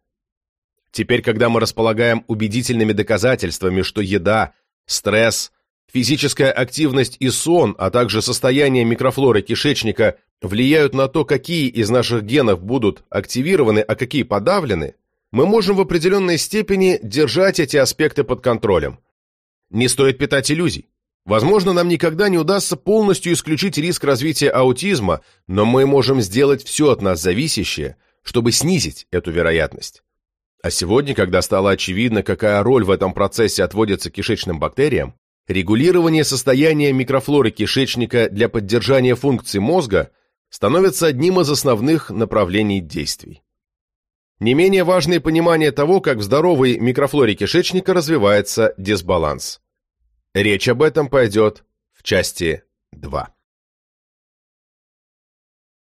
Теперь, когда мы располагаем убедительными доказательствами, что еда, стресс, физическая активность и сон, а также состояние микрофлоры кишечника влияют на то, какие из наших генов будут активированы, а какие подавлены, мы можем в определенной степени держать эти аспекты под контролем. Не стоит питать иллюзий. Возможно, нам никогда не удастся полностью исключить риск развития аутизма, но мы можем сделать все от нас зависящее, чтобы снизить эту вероятность. А сегодня, когда стало очевидно, какая роль в этом процессе отводится кишечным бактериям, регулирование состояния микрофлоры кишечника для поддержания функций мозга становится одним из основных направлений действий. Не менее важное понимание того, как в здоровой микрофлоре кишечника развивается дисбаланс. Речь об этом пойдет в части 2.